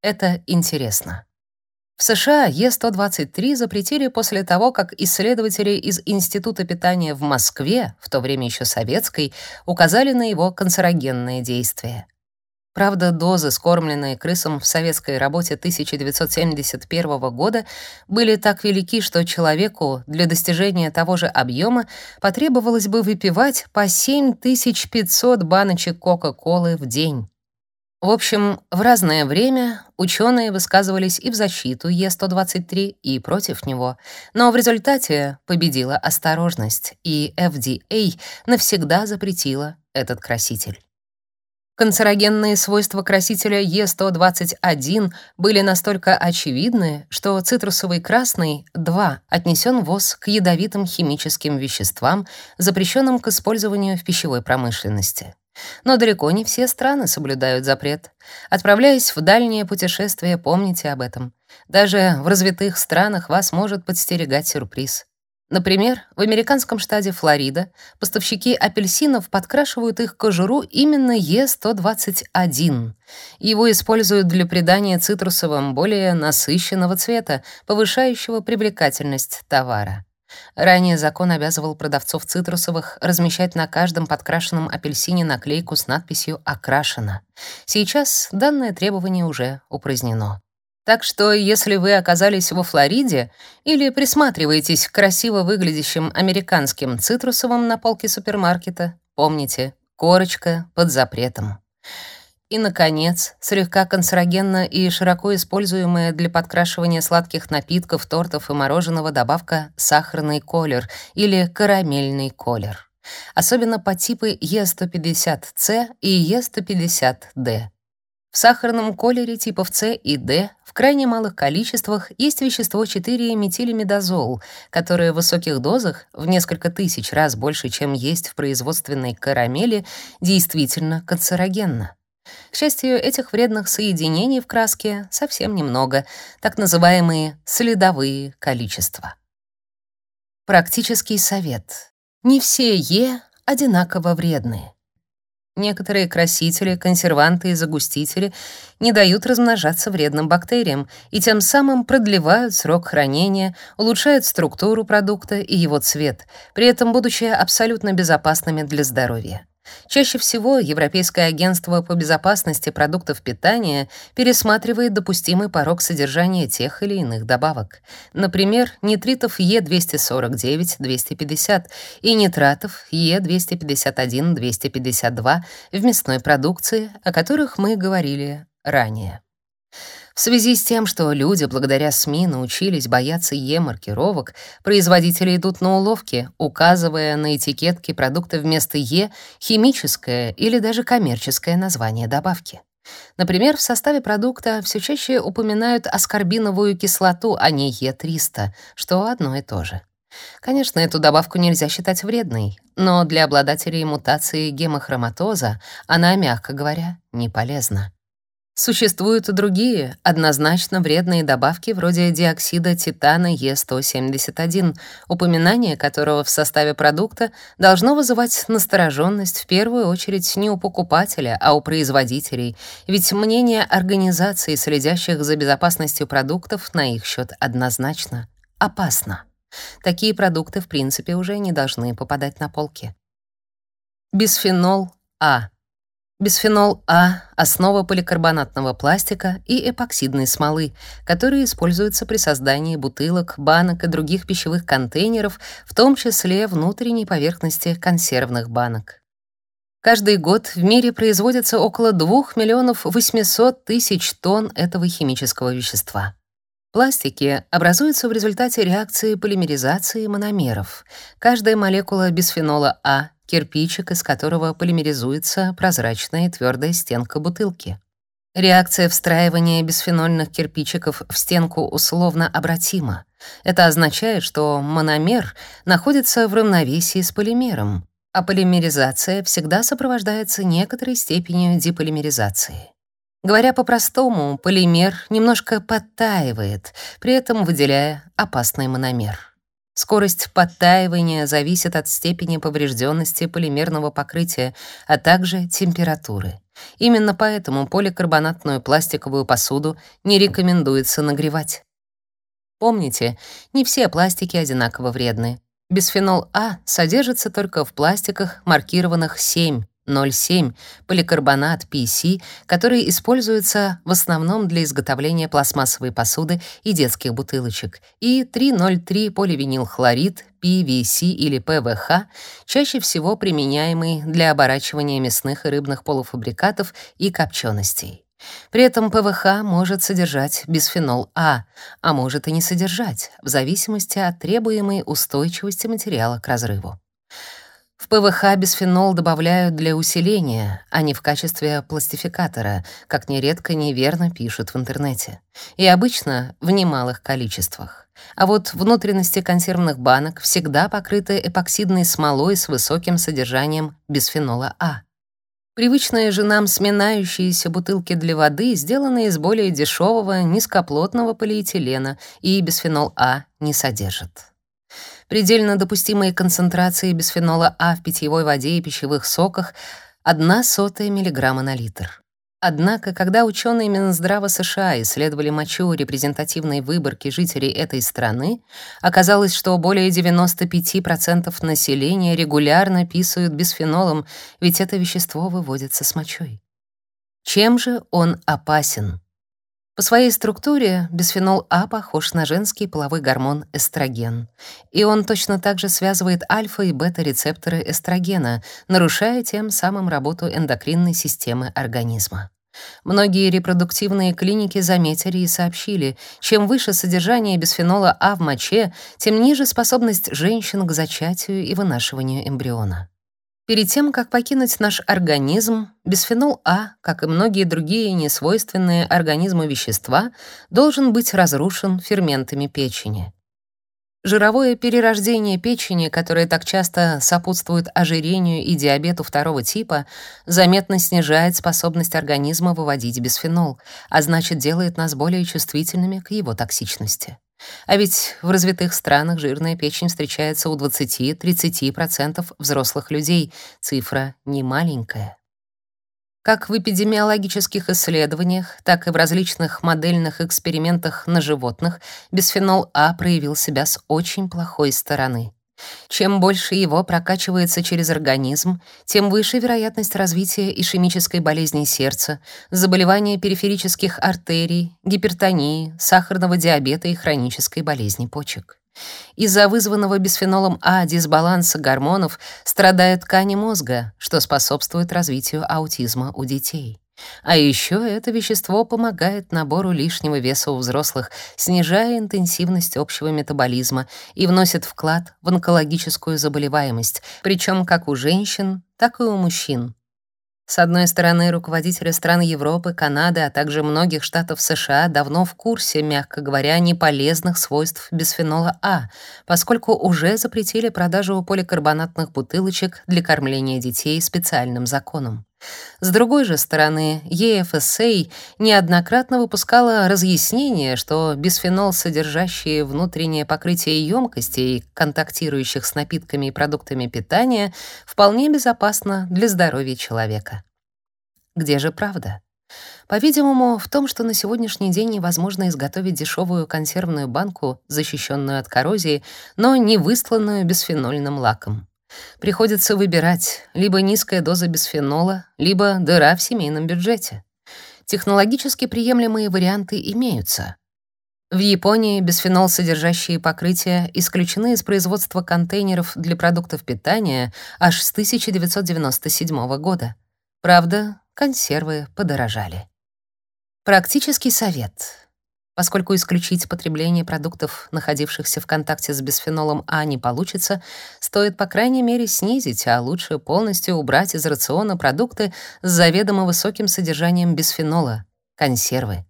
Это интересно. В США Е123 запретили после того, как исследователи из Института питания в Москве, в то время еще советской, указали на его канцерогенное действие. Правда, дозы, скормленные крысам в советской работе 1971 года, были так велики, что человеку для достижения того же объема потребовалось бы выпивать по 7500 баночек Кока-Колы в день. В общем, в разное время ученые высказывались и в защиту Е123, и против него, но в результате победила осторожность, и FDA навсегда запретила этот краситель. Канцерогенные свойства красителя Е121 были настолько очевидны, что цитрусовый красный 2 отнесен ВОЗ к ядовитым химическим веществам, запрещенным к использованию в пищевой промышленности. Но далеко не все страны соблюдают запрет. Отправляясь в дальние путешествия, помните об этом. Даже в развитых странах вас может подстерегать сюрприз. Например, в американском штате Флорида поставщики апельсинов подкрашивают их кожуру именно Е121. Его используют для придания цитрусовым более насыщенного цвета, повышающего привлекательность товара. Ранее закон обязывал продавцов цитрусовых размещать на каждом подкрашенном апельсине наклейку с надписью «Окрашено». Сейчас данное требование уже упразднено. Так что, если вы оказались во Флориде или присматриваетесь к красиво выглядящим американским цитрусовым на полке супермаркета, помните, корочка под запретом. И, наконец, слегка канцерогенна и широко используемая для подкрашивания сладких напитков, тортов и мороженого добавка сахарный колер или карамельный колер. Особенно по типу Е150С и Е150Д. В сахарном колере типов С и Д в крайне малых количествах есть вещество 4-метилимидазол, которое в высоких дозах, в несколько тысяч раз больше, чем есть в производственной карамели, действительно канцерогенно. К счастью, этих вредных соединений в краске совсем немного, так называемые следовые количества. Практический совет. Не все Е одинаково вредные. Некоторые красители, консерванты и загустители не дают размножаться вредным бактериям и тем самым продлевают срок хранения, улучшают структуру продукта и его цвет, при этом будучи абсолютно безопасными для здоровья. Чаще всего Европейское агентство по безопасности продуктов питания пересматривает допустимый порог содержания тех или иных добавок. Например, нитритов Е249-250 и нитратов Е251-252 в мясной продукции, о которых мы говорили ранее. В связи с тем, что люди благодаря СМИ научились бояться Е-маркировок, производители идут на уловки, указывая на этикетке продукта вместо Е химическое или даже коммерческое название добавки. Например, в составе продукта все чаще упоминают аскорбиновую кислоту, а не Е300, что одно и то же. Конечно, эту добавку нельзя считать вредной, но для обладателей мутации гемохроматоза она, мягко говоря, не полезна. Существуют и другие, однозначно вредные добавки вроде диоксида титана Е171, упоминание которого в составе продукта должно вызывать настороженность в первую очередь не у покупателя, а у производителей, ведь мнение организаций, следящих за безопасностью продуктов, на их счет однозначно опасно. Такие продукты, в принципе, уже не должны попадать на полки. Бисфенол А Бисфенол А — основа поликарбонатного пластика и эпоксидной смолы, которые используются при создании бутылок, банок и других пищевых контейнеров, в том числе внутренней поверхности консервных банок. Каждый год в мире производится около 2 миллионов 800 тысяч тонн этого химического вещества. Пластики образуются в результате реакции полимеризации мономеров. Каждая молекула бисфенола А кирпичик, из которого полимеризуется прозрачная твердая стенка бутылки. Реакция встраивания бисфенольных кирпичиков в стенку условно обратима. Это означает, что мономер находится в равновесии с полимером, а полимеризация всегда сопровождается некоторой степенью деполимеризации. Говоря по-простому, полимер немножко подтаивает, при этом выделяя опасный мономер. Скорость подтаивания зависит от степени поврежденности полимерного покрытия, а также температуры. Именно поэтому поликарбонатную пластиковую посуду не рекомендуется нагревать. Помните, не все пластики одинаково вредны. Бисфенол А содержится только в пластиках, маркированных 7, 0,7 поликарбонат PC, который используется в основном для изготовления пластмассовой посуды и детских бутылочек, и 3,03 поливинилхлорид PVC или ПВХ, чаще всего применяемый для оборачивания мясных и рыбных полуфабрикатов и копченостей. При этом ПВХ может содержать бисфенол А, а может и не содержать, в зависимости от требуемой устойчивости материала к разрыву. В ПВХ бисфенол добавляют для усиления, а не в качестве пластификатора, как нередко неверно пишут в интернете. И обычно в немалых количествах. А вот внутренности консервных банок всегда покрыты эпоксидной смолой с высоким содержанием бисфенола А. Привычные же нам сминающиеся бутылки для воды сделаны из более дешевого низкоплотного полиэтилена и бисфенол А не содержат. Предельно допустимые концентрации бисфенола А в питьевой воде и пищевых соках 1 сотая миллиграмма на литр. Однако, когда ученые Минздрава США исследовали мочу репрезентативной выборки жителей этой страны, оказалось, что более 95% населения регулярно писают бисфенолом, ведь это вещество выводится с мочой. Чем же он опасен? По своей структуре бисфенол А похож на женский половой гормон эстроген, и он точно так же связывает альфа и бета-рецепторы эстрогена, нарушая тем самым работу эндокринной системы организма. Многие репродуктивные клиники заметили и сообщили, чем выше содержание бисфенола А в моче, тем ниже способность женщин к зачатию и вынашиванию эмбриона. Перед тем, как покинуть наш организм, бисфенол А, как и многие другие несвойственные организму вещества, должен быть разрушен ферментами печени. Жировое перерождение печени, которое так часто сопутствует ожирению и диабету второго типа, заметно снижает способность организма выводить бисфенол, а значит, делает нас более чувствительными к его токсичности. А ведь в развитых странах жирная печень встречается у 20-30% взрослых людей. Цифра не маленькая. Как в эпидемиологических исследованиях, так и в различных модельных экспериментах на животных бисфенол А проявил себя с очень плохой стороны. Чем больше его прокачивается через организм, тем выше вероятность развития ишемической болезни сердца, заболевания периферических артерий, гипертонии, сахарного диабета и хронической болезни почек. Из-за вызванного бисфенолом А дисбаланса гормонов страдают ткани мозга, что способствует развитию аутизма у детей. А еще это вещество помогает набору лишнего веса у взрослых, снижая интенсивность общего метаболизма и вносит вклад в онкологическую заболеваемость, причем как у женщин, так и у мужчин. С одной стороны, руководители стран Европы, Канады, а также многих штатов США давно в курсе, мягко говоря, неполезных свойств бисфенола А, поскольку уже запретили продажу поликарбонатных бутылочек для кормления детей специальным законом. С другой же стороны, EFSA неоднократно выпускала разъяснение, что бисфенол, содержащий внутреннее покрытие емкостей, контактирующих с напитками и продуктами питания, вполне безопасно для здоровья человека. Где же правда? По-видимому, в том, что на сегодняшний день невозможно изготовить дешевую консервную банку, защищенную от коррозии, но не высланную бисфенольным лаком. Приходится выбирать либо низкая доза бисфенола, либо дыра в семейном бюджете. Технологически приемлемые варианты имеются. В Японии бисфенол, содержащие покрытия, исключены из производства контейнеров для продуктов питания аж с 1997 года. Правда, консервы подорожали. Практический совет. Поскольку исключить потребление продуктов, находившихся в контакте с бисфенолом А, не получится, стоит по крайней мере снизить, а лучше полностью убрать из рациона продукты с заведомо высоким содержанием бисфенола — консервы.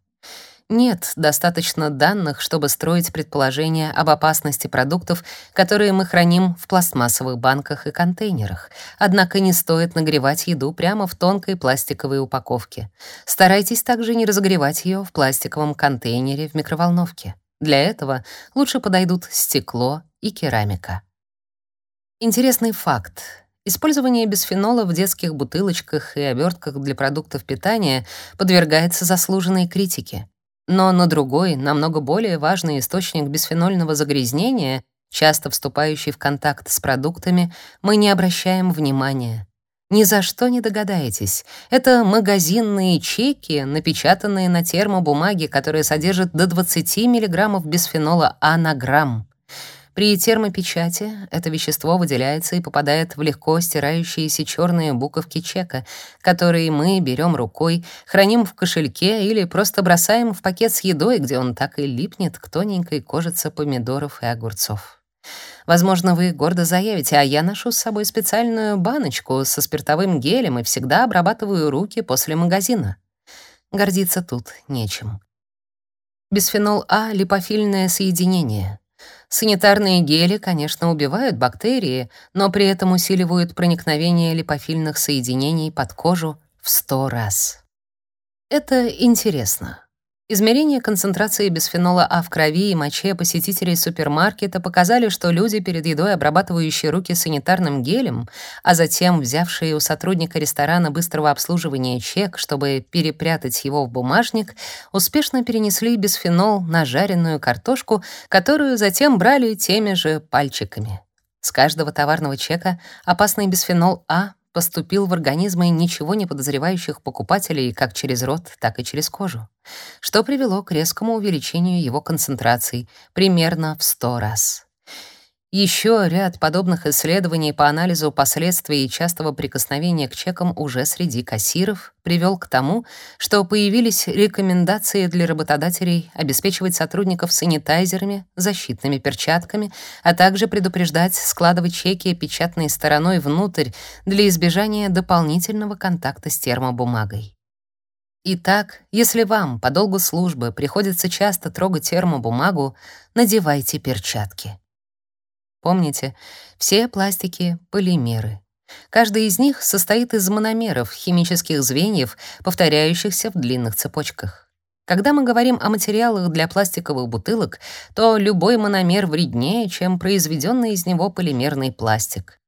Нет достаточно данных, чтобы строить предположения об опасности продуктов, которые мы храним в пластмассовых банках и контейнерах. Однако не стоит нагревать еду прямо в тонкой пластиковой упаковке. Старайтесь также не разогревать ее в пластиковом контейнере в микроволновке. Для этого лучше подойдут стекло и керамика. Интересный факт. Использование бисфенола в детских бутылочках и обертках для продуктов питания подвергается заслуженной критике. Но на другой, намного более важный источник бисфенольного загрязнения, часто вступающий в контакт с продуктами, мы не обращаем внимания. Ни за что не догадаетесь. Это магазинные чеки, напечатанные на термобумаге, которые содержат до 20 мг бисфенола А на грамм. При термопечати это вещество выделяется и попадает в легко стирающиеся черные буковки чека, которые мы берем рукой, храним в кошельке или просто бросаем в пакет с едой, где он так и липнет к тоненькой кожице помидоров и огурцов. Возможно, вы гордо заявите, а я ношу с собой специальную баночку со спиртовым гелем и всегда обрабатываю руки после магазина. Гордиться тут нечем. Бисфенол А — липофильное соединение — Санитарные гели, конечно, убивают бактерии, но при этом усиливают проникновение липофильных соединений под кожу в 100 раз. Это интересно. Измерения концентрации бисфенола А в крови и моче посетителей супермаркета показали, что люди, перед едой обрабатывающие руки санитарным гелем, а затем взявшие у сотрудника ресторана быстрого обслуживания чек, чтобы перепрятать его в бумажник, успешно перенесли бисфенол на жареную картошку, которую затем брали теми же пальчиками. С каждого товарного чека опасный бисфенол А поступил в организмы ничего не подозревающих покупателей как через рот, так и через кожу, что привело к резкому увеличению его концентраций примерно в 100 раз. Еще ряд подобных исследований по анализу последствий частого прикосновения к чекам уже среди кассиров привел к тому, что появились рекомендации для работодателей обеспечивать сотрудников санитайзерами, защитными перчатками, а также предупреждать складывать чеки печатной стороной внутрь для избежания дополнительного контакта с термобумагой. Итак, если вам по долгу службы приходится часто трогать термобумагу, надевайте перчатки. Помните, все пластики — полимеры. Каждый из них состоит из мономеров, химических звеньев, повторяющихся в длинных цепочках. Когда мы говорим о материалах для пластиковых бутылок, то любой мономер вреднее, чем произведенный из него полимерный пластик.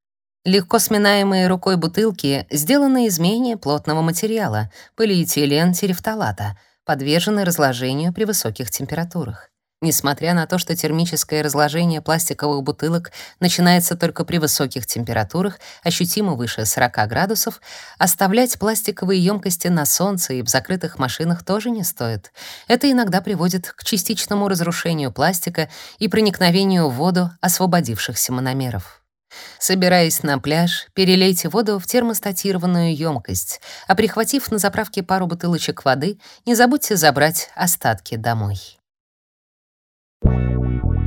Легко сминаемые рукой бутылки сделаны из менее плотного материала — полиэтилен терефталата, подвержены разложению при высоких температурах. Несмотря на то, что термическое разложение пластиковых бутылок начинается только при высоких температурах, ощутимо выше 40 градусов, оставлять пластиковые емкости на солнце и в закрытых машинах тоже не стоит. Это иногда приводит к частичному разрушению пластика и проникновению в воду освободившихся мономеров. Собираясь на пляж, перелейте воду в термостатированную емкость, а прихватив на заправке пару бутылочек воды, не забудьте забрать остатки домой. Thank you.